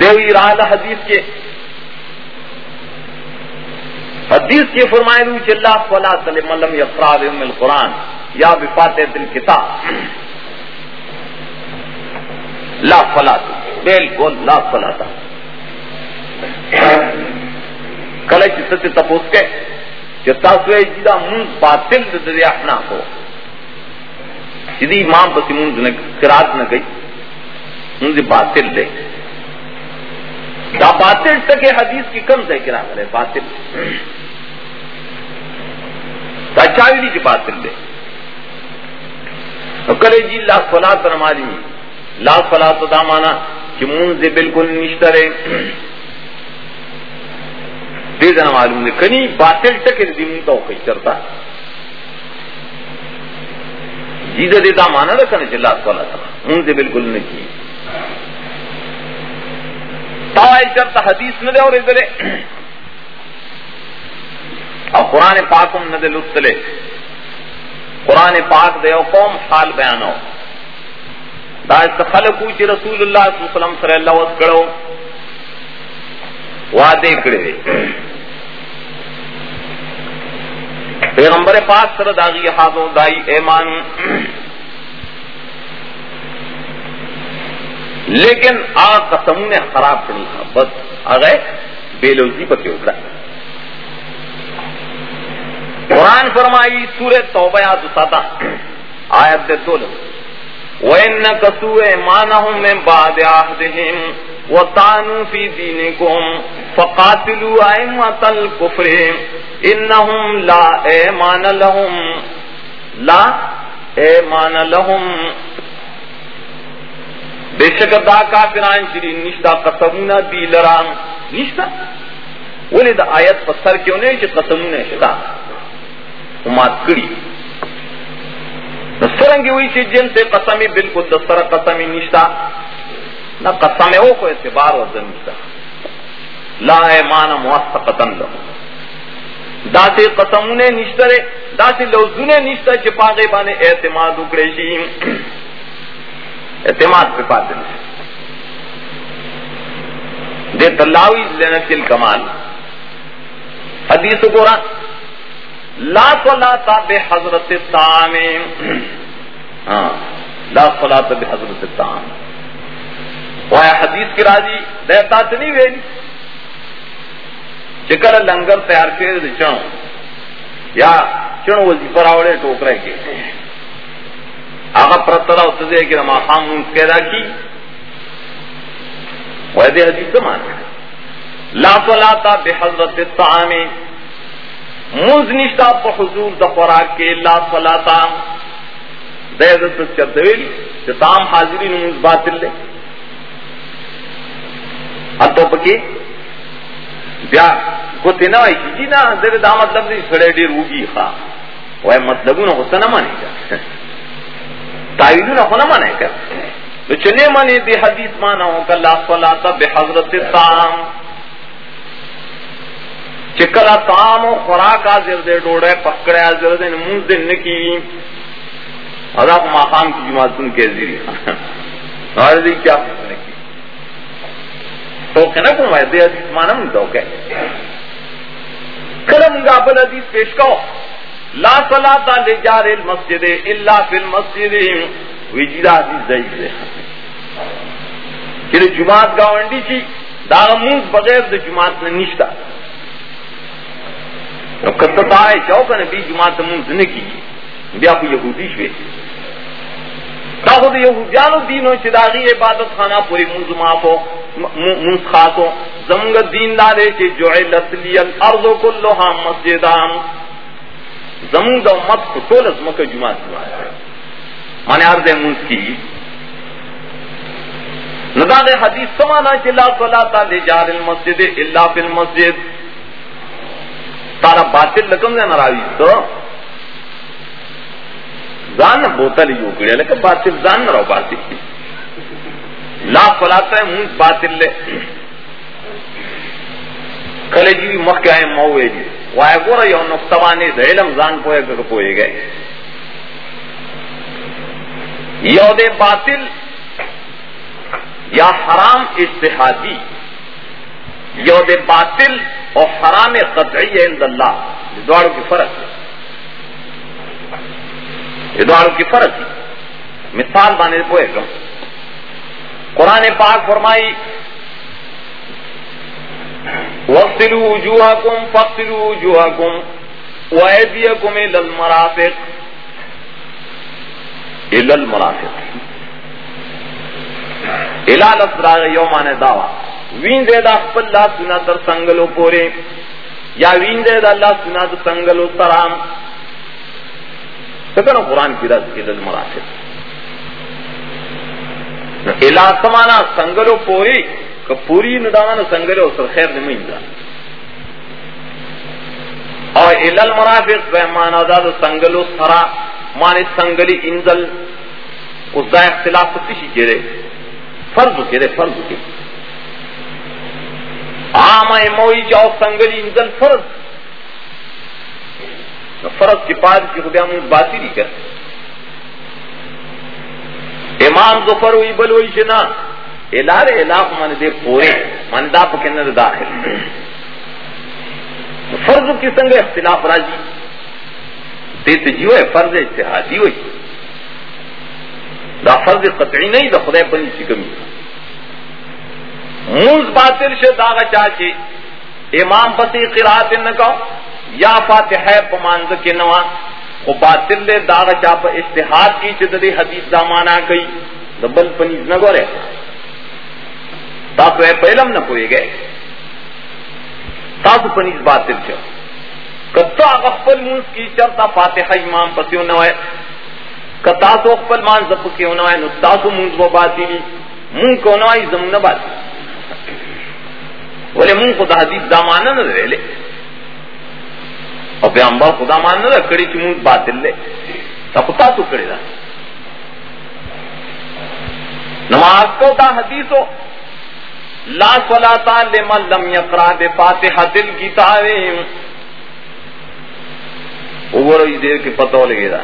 دیوی راہ حدیث کے. حدیث کے فرمائے روچ اللہ فلا سلم علم یفراد ام القرآن. یا بفات دل کتاب. لا فلا بالکل لا فلا تھا۔ کل ستیہ تپوس کے کہ تاسوے جدا جی من باطل دے اپنا کو۔ جی جدی امام بسی من قرات نہ گئی۔ من باطل دے۔ دا باطل تک حدیث کی کم سے کرا کرے، باطل۔ چاوی نہیں جی باطل دے۔ تو کرے جی لا فلا تو نمازی لا فلا تو دا مانا کہ منہ سے بالکل نشترے دے دن معلوم دے۔ کنی باطل تک دی منہ تو کئی کرتا جی دے دا مانا رکھنے چلا فلا تو منہ بالکل نہیں کی۔ توائی چرتا حدیث نہ دے اور ادھر اور قرآن پاکم نہ دے لطلے قرآن پاک دے او قوم حال بیانو دا استخلقو چی رسول اللہ صلی اللہ علیہ وسلم صلی اللہ علیہ وسلم کرو وعدے کرے پیغمبر پاک سر داغی حاضر دائی ایمان. لیکن آ قسم نے خراب کرنی تھا بس آ گئے بے لوزی پر کیوں اٹھا قرآن فرمائی سورہ توبہ یاد ساتا آیت دے دو لوگ وَإِنَّ كَسُوَ إِمَانَهُمْ مِنْ بَعْدِ عَهْدِهِمْ وَطَانُوا فِي دِينِكُمْ فَقَاتِلُوا أَئِمَّةَ الْكُفْرِ إِنَّهُمْ لَا إِيمَانَ لَهُمْ لَا إِيمَانَ لَهُمْ بے شک دا کافران چری نشتا قسمونا دی لرام نشتا ولی دا آیت پسر کیوں نہیں چی قسمونا شتا امات کری۔ سرنگی ہوئی چی جن سے قسمی بالکل دستر قسمی نشتا. نہ قسم او کو اعتبار و نشتا. لا ایمان موثقتن لہو دا سے قسمونے نشترے دا سے لوزونے نشتا چی پاگے بانے اعتماد اکڑے شیم اعتماد پہ پاتے ہیں دے تلاوی لینت الکمال حدیث کو رہا لا صلاة بے حضرت تام ہاں لا صلاة بے حضرت تام وہ حدیث کی راضی دیتا تو نہیں ویلی؟ چکر لنگر تیار کے چڑھو یا چڑھو وظیفہ راوڑے ٹوکرے کے آگا پرترا اتدے کہ رما خام پیدا کی۔ ویدے حدیث مان لا صلاتا بے حضرت الطعام. منز نشتا پا حضور دا خوراک کے لا صلاتا. دے دست چرتویلی کہ تام حاضری نموز باطل لے. اتو پکی بیا کو تینا ہوئی کی؟ جی نا دے دا مطلب دی سڑے دیر ہوگی خواہ وہ مطلبون ہو سنا مانے گا تاویلون ہو نہ مانے گا تو چنے مانے دی حدیث مانا ہو کہ اللہ صلاة بحضرت التام چکلا تام و خوراک آزر دے ڈوڑے، پکڑے آزر دے، نموز دے نکی. ادا مقام کی جماعت سن کے زیری. اور دی کیا نکی. تو کہ نہ کو دے حدیث مانا من تو کہ کلم گا بل حدیث پیش کو لا صلاة لجار المسجد الا فی المسجد. وجدہ جی حدیث ضعیف ہے کہ جماعت گاونڈی چی، دا موز بغیر دا جماعت نے نشتا. کتتا ہے چوکا نے بی جماعت موز نے کی بیا کو یہودی شوے تا خود یہودیانو دینو چداغی عبادت خانہ پوری موز مافو موز خاصو زمگ دین دارے چی جعلت لی الارض کلوہا مسجدان زمگ دا امت خطول از مکہ جماعت جماعت مانے عرض موز کی ندان حدیث سمانا چی لا صلاة لجار المسجد الا فی المسجد. تارا باطل لکم دے نراوی تو زان بوتل یو کڑے لیکن باطل زان نراو باطل۔ لا صلاة ہے، مونس باطل لے۔ کلے جی مخ کے آئے موے جی۔ وائے گورا یو نقطوانے دے، علم زان پوئے گا پوئے گئے۔ یو دے باطل یا حرام اشتہادی یود باطل اور حرام قطعی ہے عند اللہ. یہ دواروں کی فرق ہے. یہ دواروں کی فرق ہے. مثال بانے پوئے گا قرآن پاک فرمائی وقتلوا وجوهكم فاقتلوا وجوهكم وأيديكم إلى المرافق. إلى المرافق. الال اسرار یومان داوا وین دے دا خپل لا سنا تر سنگلو پورے، یا وین دے دا اللہ سنا تر سنگلو سرام۔ سکر قرآن کی رض کے مراسل الا سمانا سنگلو پوری، کہ پوری ندانا سنگلو سر خیر نمین دا۔ اور الال مرافق مانا دا سنگلو سرا مانے سنگلی انزل، اس دا اختلاف کسی کرے فرض کے دے فرض کے عام موئی جاؤ سنگلی انزل فرض. فرض کے بعد کی خدا ہم باتی نہیں کر امام ظفر ہوئی بل ہوئی شنا الار علاق من دے پورے. من دا پکن داخل. فرض کی سنگ اختلاف راجی. دیتے جیو ہے فرض اتحادی ہوئی. دا فرض قطعی نہیں، دا خدای پنی سی کمی. موز باطل سے داغا چاچے امام پسی قرآت نکو یا فاتحہ پمانز کے نوا، خو باطل لے داغا چاپ اشتہاد کی چددی حدیث دا مانا کئی دبل پنیز نگو رہے۔ تاسو اے پہلم نہ کوئی گئے۔ تاسو پنیز باطل چھو کتا غفل موز کی چرتا فاتحہ امام پسیو نوائے کتاسو خپل مان زپ کې ونوای نو تاسو مونږ و باطلی۔ مونږ کو نوای زم باطلی ولې مونږ خدای حدیث زمانہ نه لري او پیغمبر خدا مان نه کړی چې مونږ باطل لې تاسو تاسو کړی دا نماز کو دا حدیثو، لا صلاة لمن لم يقرأ بفاتحة الكتاب. وګورئ دې کې پتو لګی دا.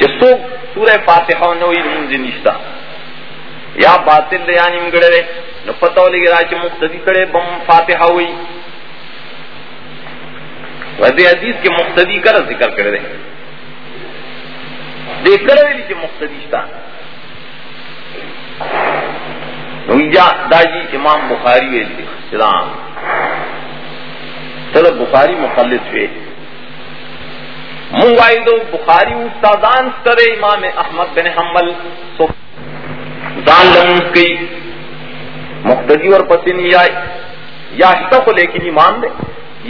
جسو سورہ فاتحہ نوی منزی نشتا یا باطل لے یعنی مگڑے رے نو پتہ لگی را چی مقتدی کرے بم فاتحہ ہوئی وزی حدیث کے مقتدی کر ذکر کرے رے دے کرے لی چی مقتدی شتا نو یا داجی امام بخاری وی لی سلام. چلو بخاری مخلص ہوئے منگوائی دو بخاری استادان سر امام احمد بن حنبل. دان لمس کی مقتدی اور پسی نہیں آئی یا ہتا کو لیکن ایمان دے،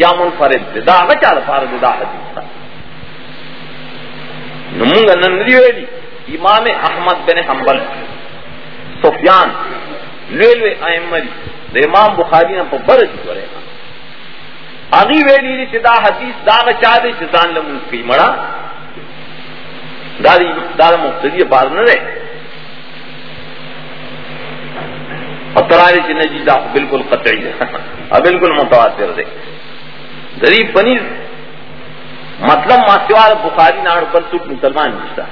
یا منفرد دے۔ دا آگا چال فارد دا حدیث نمونگا نندری ویلی امام احمد بن حنبل، سفیان لویلوی ائمری د امام بخاری نه په بر دي ورے۔ اغي ویلی چې دا حدیث دا چا دي چې ځان له مونږ کی مړه دا دا مقتدی بار نه ده او تراری چې نجی دا بالکل قطعی ده بالکل متواتر ده دری پنیر مطلب ماسوار بخاری ناڑ پر سوٹ مسلمان نشتا۔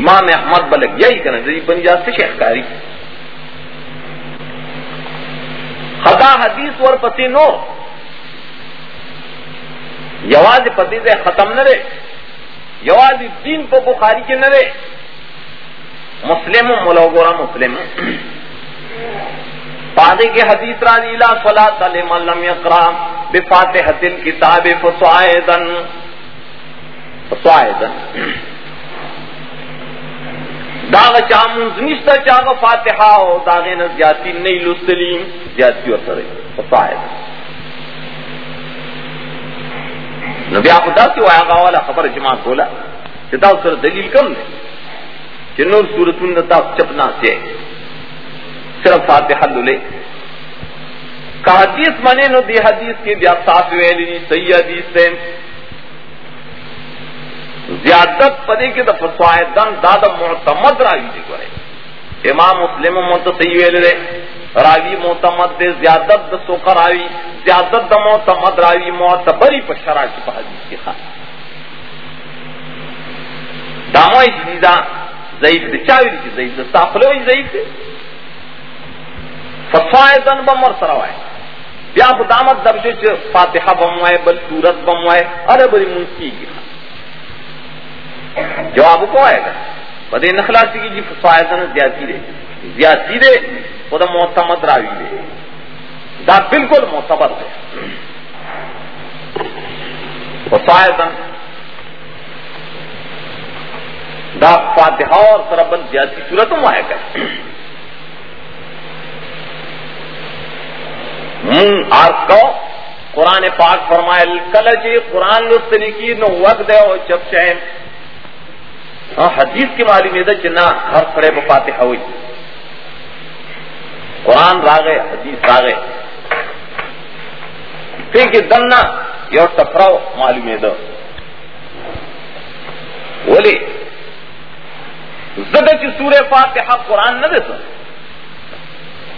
امام احمد بلک یہی کرنا دری بنی جا سے شیخ کاری۔ خدا حدیث ور پتی نو۔ یواز پتی سے ختم نہ یواز دین پہ بخاری کے نہ مسلم ملوگورا مسلم۔ پادے کے حدیث راضی لا صلاح تعلیم لم یقرام بفاتحة الكتاب فصاعدا. فصاعدا. داغ چامنز نشتا چاغ فاتحہ ہو داغے نہ زیادتی نہیں لستلیم زیادتی اور سرے. فصاعدا. نبی آپ دا سی وایا والا خبر جماعت بولا چتا سر دلیل کم دے. کہ نور صورتون دا چپنا سے صرف فاتحہ لے کا حدیث منے نو دی حدیث کی بیا صاف ویلی صحیح حدیث سے زیادت پدے کے دفع سوائدن دادا معتمد راوی دی کرے امام مسلم مت صحیح well they. Ravi معتمد they, زیادت the soccer راوی، زیادت د معتمد راوی، معتبری پر شرع کی حدیث کی خاص۔ داموئی جدیدہ ضعیف دے، چاوی دی ضعیف دے ساخلوی ضعیف دے۔ فصائدن بمر سروائے بیا دامت درجے چ فاتحہ بموائے، بل سورت بموائے، ارے بری منسی کی جواب کو آئے گا۔ بدے نخلاسی کی جی فائدہ زیادتی دے۔ زیادتی دے خدا معتمد راوی دے۔ دا بالکل معتبر دے۔ فائدہ دا فاتحہ اور سربل زیادتی صورتوں آئے گا۔ آرس کو قرآن پاک فرمائے کل جی قرآن لستنی کی نو وقت دے اور جب چین حدیث کی معلوم ہے چنا ہر کھڑے بفاتے ہوئی۔ قرآن راگے حدیث راگے پھر کہ دننا یو ٹکراؤ معلوم ہے۔ بولے زد کی سورہ فاتحہ قرآن نہ دے سر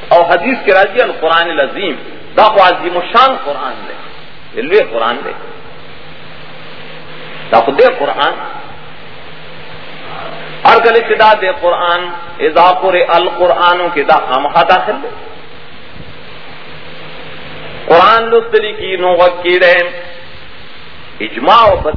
اور حدیث کے راضی القرآن العظیم۔ دا خو عظیم شان قرآن دے لوی قرآن دے۔ دا خو دے قرآن۔ ہر گل دا دے قرآن، اذا قر القرآن کے دا خامخا داخل دے۔ قرآن لستلی کی نو کی رہے اجماع و بس